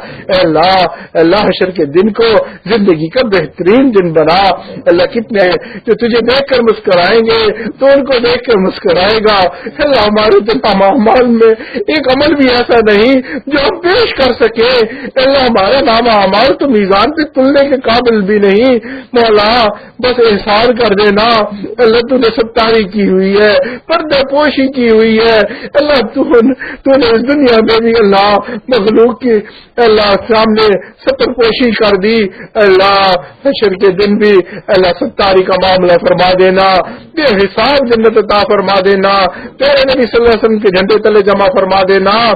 اللہ اللہ حشر کے دن کو زندگی کا بہترین دن بنا۔ اللہ کتنے جو تجھے دیکھ کر مسکرائیں گے، تو ان کو دیکھ کر مسکرائے گا۔ اللہ، ہمارے دن اعمال میں ایک عمل بھی ایسا نہیں جو ہم پیش کر سکے اللہ ہمارا نام اعمال تو میزان پہ تلنے کے قابل بھی نہیں۔ مولا، بس احسان کر دینا۔ اللہ تو نے ستاری کی ہوئی ہے، پردہ پوشی کی ہوئی ہے۔ اللہ تو نے اس دنیا میں بھی اللہ مخلوق کی اللہ سامنے ستر پوشی کر دی۔ اللہ حشر کے دن بھی اللہ ستاری کا معاملہ فرما دینا۔ بے حساب جنت عطا فرما دینا۔ تیرے نبی صلی اللہ علیہ وسلم کے جھنڈے تلے جمع فرما دینا۔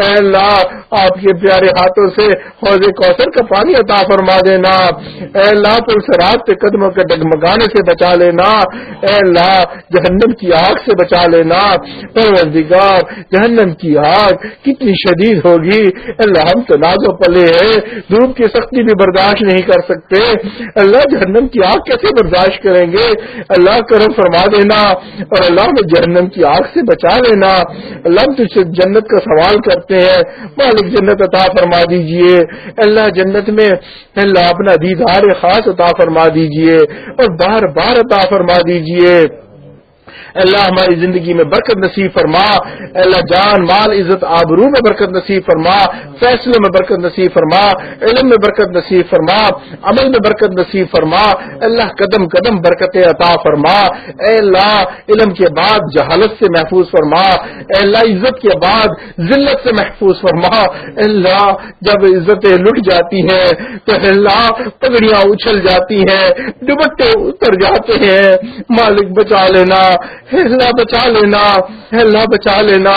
اے اللہ، آپ کے پیارے ہاتھوں سے حوض کوثر کا پانی عطا فرما دینا۔ اے اللہ پل سے رات کے قدموں کے ڈگمگانے سے بچا لینا۔ اے اللہ، جہنم کی آگ سے بچا لینا۔ پروردگار، جہنم کی آگ کتنی شدید ہوگی۔ اللہ، ہم تو نازو پلے ہیں۔ دھوپ کی سختی بھی برداشت نہیں کر سکتے۔ اللہ، جہنم کی آگ کیسے برداشت کریں گے؟ اللہ، کرم فرما دینا۔ اور اللہ میں جہنم کی آگ سے بچا لینا۔ لم تجھ سے جنت کا سوال کرتے ہیں، مالک جنت عطا فرما دیجیے، اللہ جنت میں اللہ اپنا دیدار خاص عطا فرما دیجیے اور بار بار عطا فرما دیجیے۔ اللہ ہماری زندگی میں برکت نصیب فرما۔ اللہ جان، مال، عزت، آبرو میں برکت نصیب فرما۔ فیصلوں میں برکت نصیب فرما۔ علم میں برکت نصیب فرما۔ عمل میں برکت نصیب فرما۔ اللہ قدم قدم برکت عطا فرما۔ اے اللہ علم کے بعد جہالت سے محفوظ فرما۔ اے اللہ عزت کے بعد ذلت سے محفوظ فرما۔ اے اللہ جب عزتیں لٹ جاتی ہیں تو اللہ پگڑیاں اچھل جاتی ہیں دوبٹے اتر جاتے ہیں۔ مالک بچا لینا۔ اللہ بچا لینا اللہ بچا لینا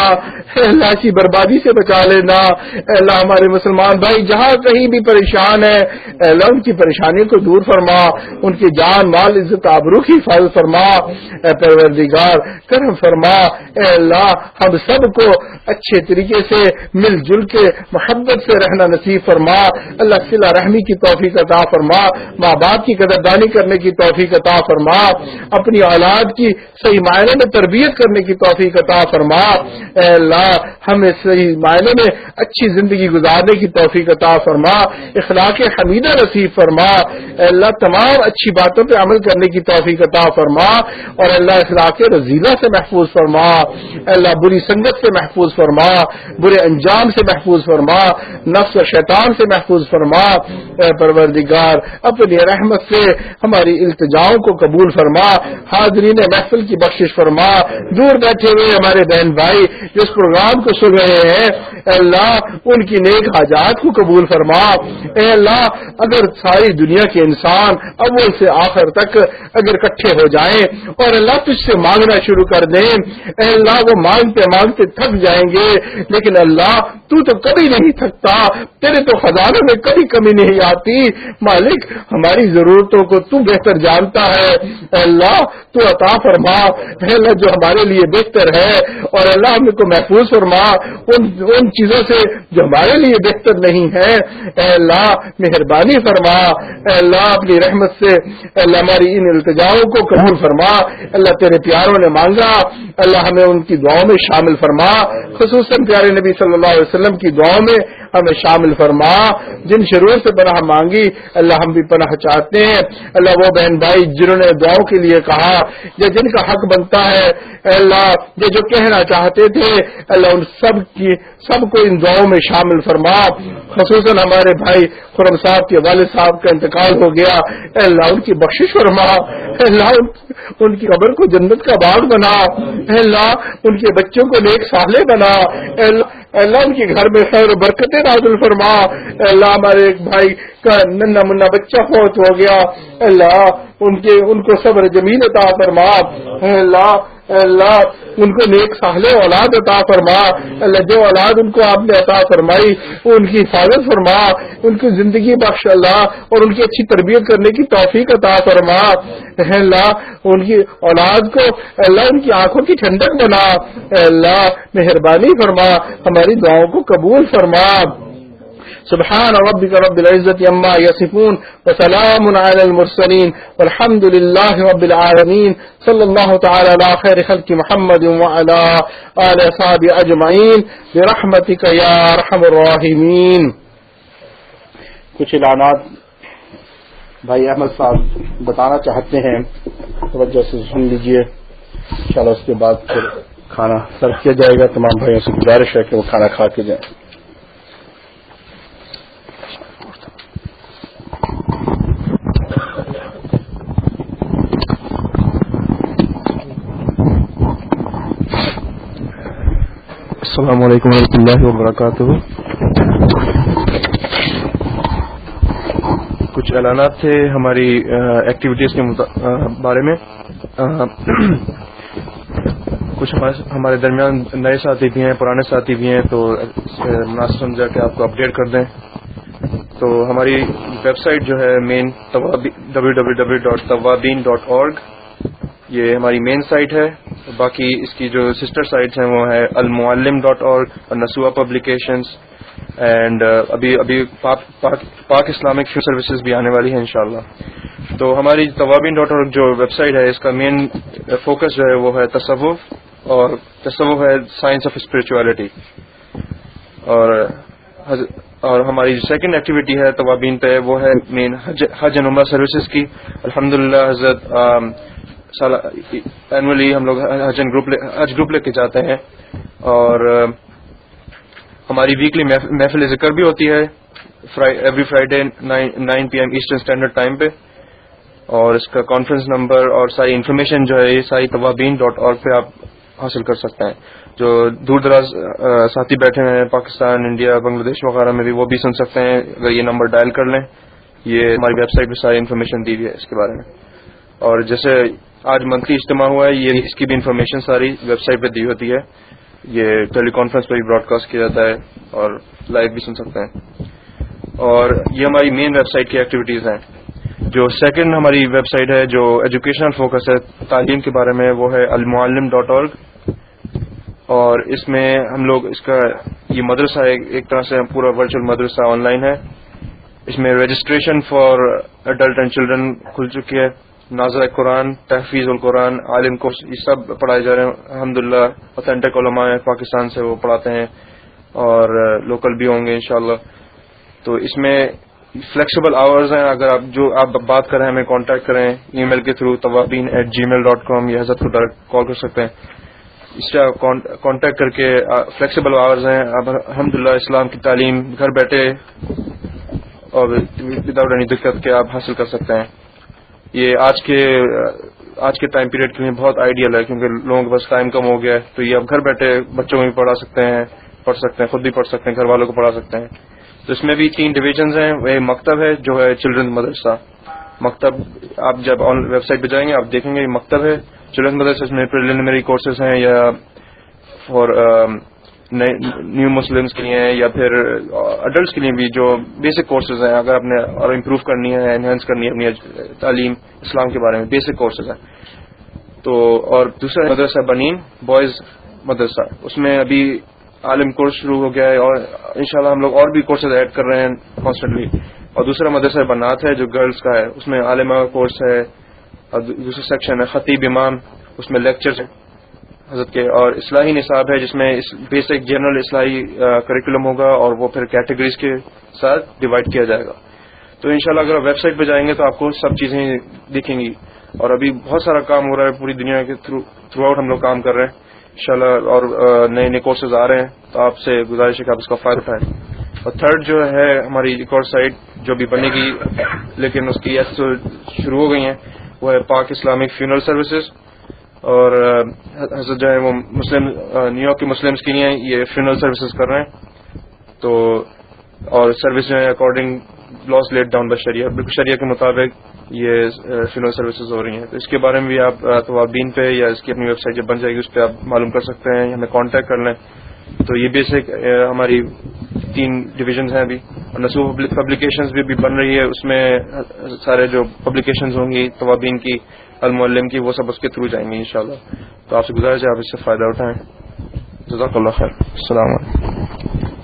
اللہ کی بربادی سے بچا لینا اللہ ہمارے مسلمان بھائی جہاں کہیں بھی پریشان ہے اللہ ان کی پریشانی کو دور فرما، ان کی جان مال عزت آبرو کی حفاظت فرما، اے پروردگار کرم فرما، اے اللہ ہم سب کو اچھے طریقے سے مل جل کے محبت سے رہنا نصیب فرما، اللہ صلاح رحمی کی توفیق عطا فرما، ماں باپ کی قدردانی کرنے کی توفیق عطا فرما، اپنی اولاد کی صحیح معنی میں تربیت کرنے کی توفیق عطا فرما۔ اے اللہ، ہمیں صحیح معنی میں اچھی زندگی گزارنے کی توفیق عطا فرما۔ اخلاق حمیدہ نصیب فرما۔ اے اللہ، تمام اچھی باتوں پہ عمل کرنے کی توفیق عطا فرما۔ اور اللہ، اخلاق رضیلہ سے محفوظ فرما۔ اے اللہ، بری سنگت سے محفوظ فرما۔ برے انجام سے محفوظ فرما۔ نفس و شیطان سے محفوظ فرما۔ اے پروردگار، اپنی رحمت سے ہماری التجاؤں کو قبول فرما۔ حاضرین محفل کی بخش فرما، دور بیٹھے ہوئے ہمارے بہن بھائی جس پروگرام کو سن رہے ہیں، اے اللہ، ان کی نیک حاجات کو قبول فرما۔ اے اللہ، اگر ساری دنیا کے انسان اول سے آخر تک اگر کٹھے ہو جائیں اور اللہ تجھ سے مانگنا شروع کر دیں، اے اللہ، وہ مانگتے مانگتے تھک جائیں گے۔ لیکن اللہ، تو تو کبھی نہیں تھکتا، تیرے تو خزانوں میں کبھی کمی نہیں آتی۔ مالک، ہماری ضرورتوں کو تو بہتر جانتا ہے۔ اے اللہ، تو عطا فرما۔ اللہ جو ہمارے لیے بہتر ہے اور اللہ ہم کو محفوظ فرما، ان ان چیزوں سے جو ہمارے لیے بہتر نہیں ہے اے اللہ، مہربانی فرما۔ اے اللہ، اپنی رحمت سے۔ اللہ، ہماری ان التجاؤں کو قبول فرما۔ اللہ، تیرے پیاروں نے مانگا۔ اللہ، ہمیں ان کی دعاؤں میں شامل فرما۔ خصوصاً پیارے نبی صلی اللہ علیہ وسلم کی دعاؤں میں ہمیں شامل فرما۔ جن شروع سے پناہ مانگی، اللہ ہم بھی پناہ چاہتے ہیں۔ اللہ وہ بہن بھائی جنہوں نے دعاؤں کے لیے کہا، یا جن کا حق بنتا ہے اللہ یہ جو کہنا چاہتے تھے، اللہ ان سب کی سب کو ان دعاؤں میں شامل فرما۔ خصوصاً ہمارے بھائی خرم صاحب کے والد صاحب کا انتقال ہو گیا۔ اللہ، ان کی بخشش فرما۔ اللہ، ان کی قبر کو جنت کا باغ بنا۔ اللہ، ان کے بچوں کو نیک سالے بنا۔ اللہ ان کے گھر میں خیر و برکتیں نازل فرما۔ اللہ، ہمارے ایک بھائی کا ننا منا بچہ فوت ہو گیا۔ اللہ، ان کے، ان کو صبر جمیل عطا فرما۔ اللہ اللہ، ان کو نیک ساحل اولاد عطا فرما۔ اللہ، جو اولاد ان کو آپ نے عطا فرمائی، ان کی حفاظت فرما۔ ان کی زندگی بخش اللہ اور ان کی اچھی تربیت کرنے کی توفیق عطا فرما۔ اللہ، ان کی اولاد کو اللہ، ان کی آنکھوں کی ٹھنڈک بنا۔ اللہ، مہربانی فرما۔ ہماری دعاؤں کو قبول فرما۔ سبحان ربك رب العزة يما يصفون وسلام على المرسلين والحمد لله رب العالمين صلى الله تعالى على خير خلق محمد وعلى آل صحاب أجمعين برحمتك يا رحم الراحمين. کچھ اعلانات بھائی احمد صاحب بتانا چاہتے ہیں، توجہ سے سن لیجیے۔ انشاءاللہ اس کے بعد پھر کھانا سرو کیا جائے گا، تمام بھائیوں سے گزارش ہے کہ وہ کھانا کھا کے جائیں۔ السلام علیکم ورحمۃ اللہ وبرکاتہ۔ کچھ اعلانات تھے ہماری ایکٹیویٹیز کے بارے میں۔ کچھ ہمارے درمیان نئے ساتھی بھی ہیں، پرانے ساتھی بھی ہیں، تو مناسب سمجھا کہ آپ کو اپڈیٹ کر دیں۔ تو ہماری ویب سائٹ جو ہے main W W W dot Tawabin dot org یہ ہماری مین سائٹ ہے۔ باقی اس کی جو سسٹر سائٹس ہیں وہ ہے المعلم ڈاٹ اورگ اور نسوا پبلیکیشنس اینڈ ابھی ابھی پاک اسلامک فیو سروسز بھی آنے والی ہیں انشاءاللہ۔ تو ہماری طوابین ڈاٹ اورگ جو ویب سائٹ ہے، اس کا مین فوکس uh, جو ہے وہ ہے تصوف، اور تصوف ہے سائنس آف اسپرچولیٹی اور اور ہماری جو سیکنڈ ایکٹیویٹی ہے، طوابین پہ، وہ ہے مین حج عمرہ سروسز کی۔ الحمد للہ حضرت اینولی ہم لوگ حج گروپ حج گروپ لے کے جاتے ہیں۔ اور، ہماری ویکلی محفل ذکر بھی ہوتی ہے۔ Every Friday nine P M eastern standard time پہ۔ اور اس کا کانفرنس نمبر اور ساری انفارمیشن جو ہے، یہ ساری طوابین ڈاٹ اور پہ آپ حاصل کر سکتے ہیں۔ جو دور دراز ساتھی بیٹھے ہیں، پاکستان، انڈیا، بنگلہ دیش وغیرہ میں بھی، وہ بھی سن سکتے ہیں۔ اگر یہ نمبر ڈائل کر لیں، یہ ہماری ویب سائٹ پہ ساری انفارمیشن دی ہوئی ہے اس کے بارے میں۔ اور جیسے آج منتھلی اجتماع ہوا ہے، یہ اس کی بھی انفارمیشن ساری ویب سائٹ پہ دی ہوتی ہے۔ یہ ٹیلی کانفرنس پہ بھی براڈ کاسٹ کیا جاتا ہے اور لائیو بھی سن سکتے ہیں۔ اور یہ ہماری مین ویب سائٹ کی ایکٹیویٹیز ہیں۔ جو سیکنڈ ہماری ویب سائٹ ہے، جو ایجوکیشنل فوکس ہے تعلیم کے بارے میں، وہ ہے المعلم ڈاٹ اورگ اور اس میں ہم لوگ اس کا یہ مدرسہ ایک طرح سے پورا ورچوئل مدرسہ آن لائن ہے۔ اس میں registration for adult and children کھل چکی ہے۔ ناظر قرآن، تحفیظ القرآن، عالم کو یہ سب پڑھائے جا رہے ہیں۔ الحمد للہ اوتھینٹک علماء پاکستان سے وہ پڑھاتے ہیں اور لوکل بھی ہوں گے انشاءاللہ۔ تو اس میں فلیکسیبل آورز ہیں۔ اگر آپ جو آپ بات کریں ہمیں کانٹیکٹ کریں۔ ای میل کے through Tawabin at Gmail dot com یہ حضرت کو کال کر سکتے ہیں۔ اس سے کانٹیکٹ کر کے فلیکسیبل آورز ہیں. اب الحمد للہ اسلام کی تعلیم، گھر بیٹھے اور وداؤٹ اینی دقت کے آپ حاصل کر سکتے ہیں. یہ آج کے آج کے ٹائم پیریڈ کے لیے بہت آئیڈیل ہے، کیونکہ لوگوں کے پاس ٹائم کم ہو گیا ہے. تو یہ اب گھر بیٹھے بچوں کو بھی پڑھا سکتے ہیں، پڑھ سکتے ہیں، خود بھی پڑھ سکتے ہیں، گھر والوں کو پڑھا سکتے ہیں. تو اس میں بھی تین ڈویژنز ہیں، وہ مکتب ہے جو ہے چلڈرن مدرسہ. مکتب، آپ جب آن ویب سائٹ پہ جائیں گے، آپ دیکھیں گے یہ مکتب ہے. چلڈرن مدرسہ میں پریلیمنری کورسز ہیں یا فار نیو مسلمس کے لیے یا پھر uh, اڈلٹس کے لیے بھی جو بیسک کورسز ہیں، اگر آپ نے اور امپروو کرنی ہے انہینس کرنی ہے اپنی تعلیم اسلام کے بارے میں بیسک کورسز ہیں۔ تو اور دوسرا مدرسہ بنین بوائز مدرسہ۔ اس میں ابھی عالم کورس شروع ہو گیا ہے اور انشاءاللہ ہم لوگ اور بھی کورسز ایڈ کر رہے ہیں کانسٹنٹلی اور دوسرا مدرسہ بنات ہے جو گرلس کا ہے، اس میں عالمہ کورس ہے۔ اور دوسرا سیکشن ہے خطیب امام، اس میں لیکچرز ہیں۔ حضرت کے اور اصلاحی نصاب ہے، جس میں بیسک جنرل اصلاحی کریکولم ہوگا اور وہ پھر کیٹیگریز کے ساتھ ڈیوائڈ کیا جائے گا۔ تو انشاءاللہ اگر آپ ویب سائٹ پہ جائیں گے تو آپ کو سب چیزیں دکھیں گی۔ اور ابھی بہت سارا کام ہو رہا ہے پوری دنیا کے تھرو آؤٹ ہم لوگ کام کر رہے ہیں۔ انشاءاللہ اور نئے نئے کورسز آ رہے ہیں۔ تو آپ سے گزارش ہے کہ آپ اس کا فائدہ اٹھائیں۔ اور تھرڈ جو ہے ہماری ایک اور سائٹ جو بھی بنے گی، لیکن اس کی ایس شروع ہو گئی ہیں۔ وہ ہے پاک اسلامک فیونرل سروسز اور حضرت جو ہے وہ مسلم نیو یارک کے مسلمس کے لیے یہ فیونرل سروسز کر رہے ہیں۔ تو، اور سروس جو ہے according laws laid down by شریعہ بالکل شریعہ کے مطابق یہ فیونرل سروسز ہو رہی ہیں۔ تو اس کے بارے میں بھی آپ توابین پہ یا اس کی اپنی ویب سائٹ جب بن جائے گی اس پہ آپ معلوم کر سکتے ہیں ہمیں کانٹیکٹ کر لیں۔ تو یہ بیسک uh, ہماری تین ڈویژنز ہیں ابھی۔ اور نسو پبلیکیشنز بھی ابھی بن رہی ہے۔ اس میں uh, سارے جو پبلیکیشنز ہوں گی، توابین کی، المعلم کی، وہ سب اس کے تھرو جائیں گے انشاءاللہ۔ تو آپ سے گزارش ہے، آپ اس سے فائدہ اٹھائیں۔ جزاک اللہ خیر۔ السلام علیکم۔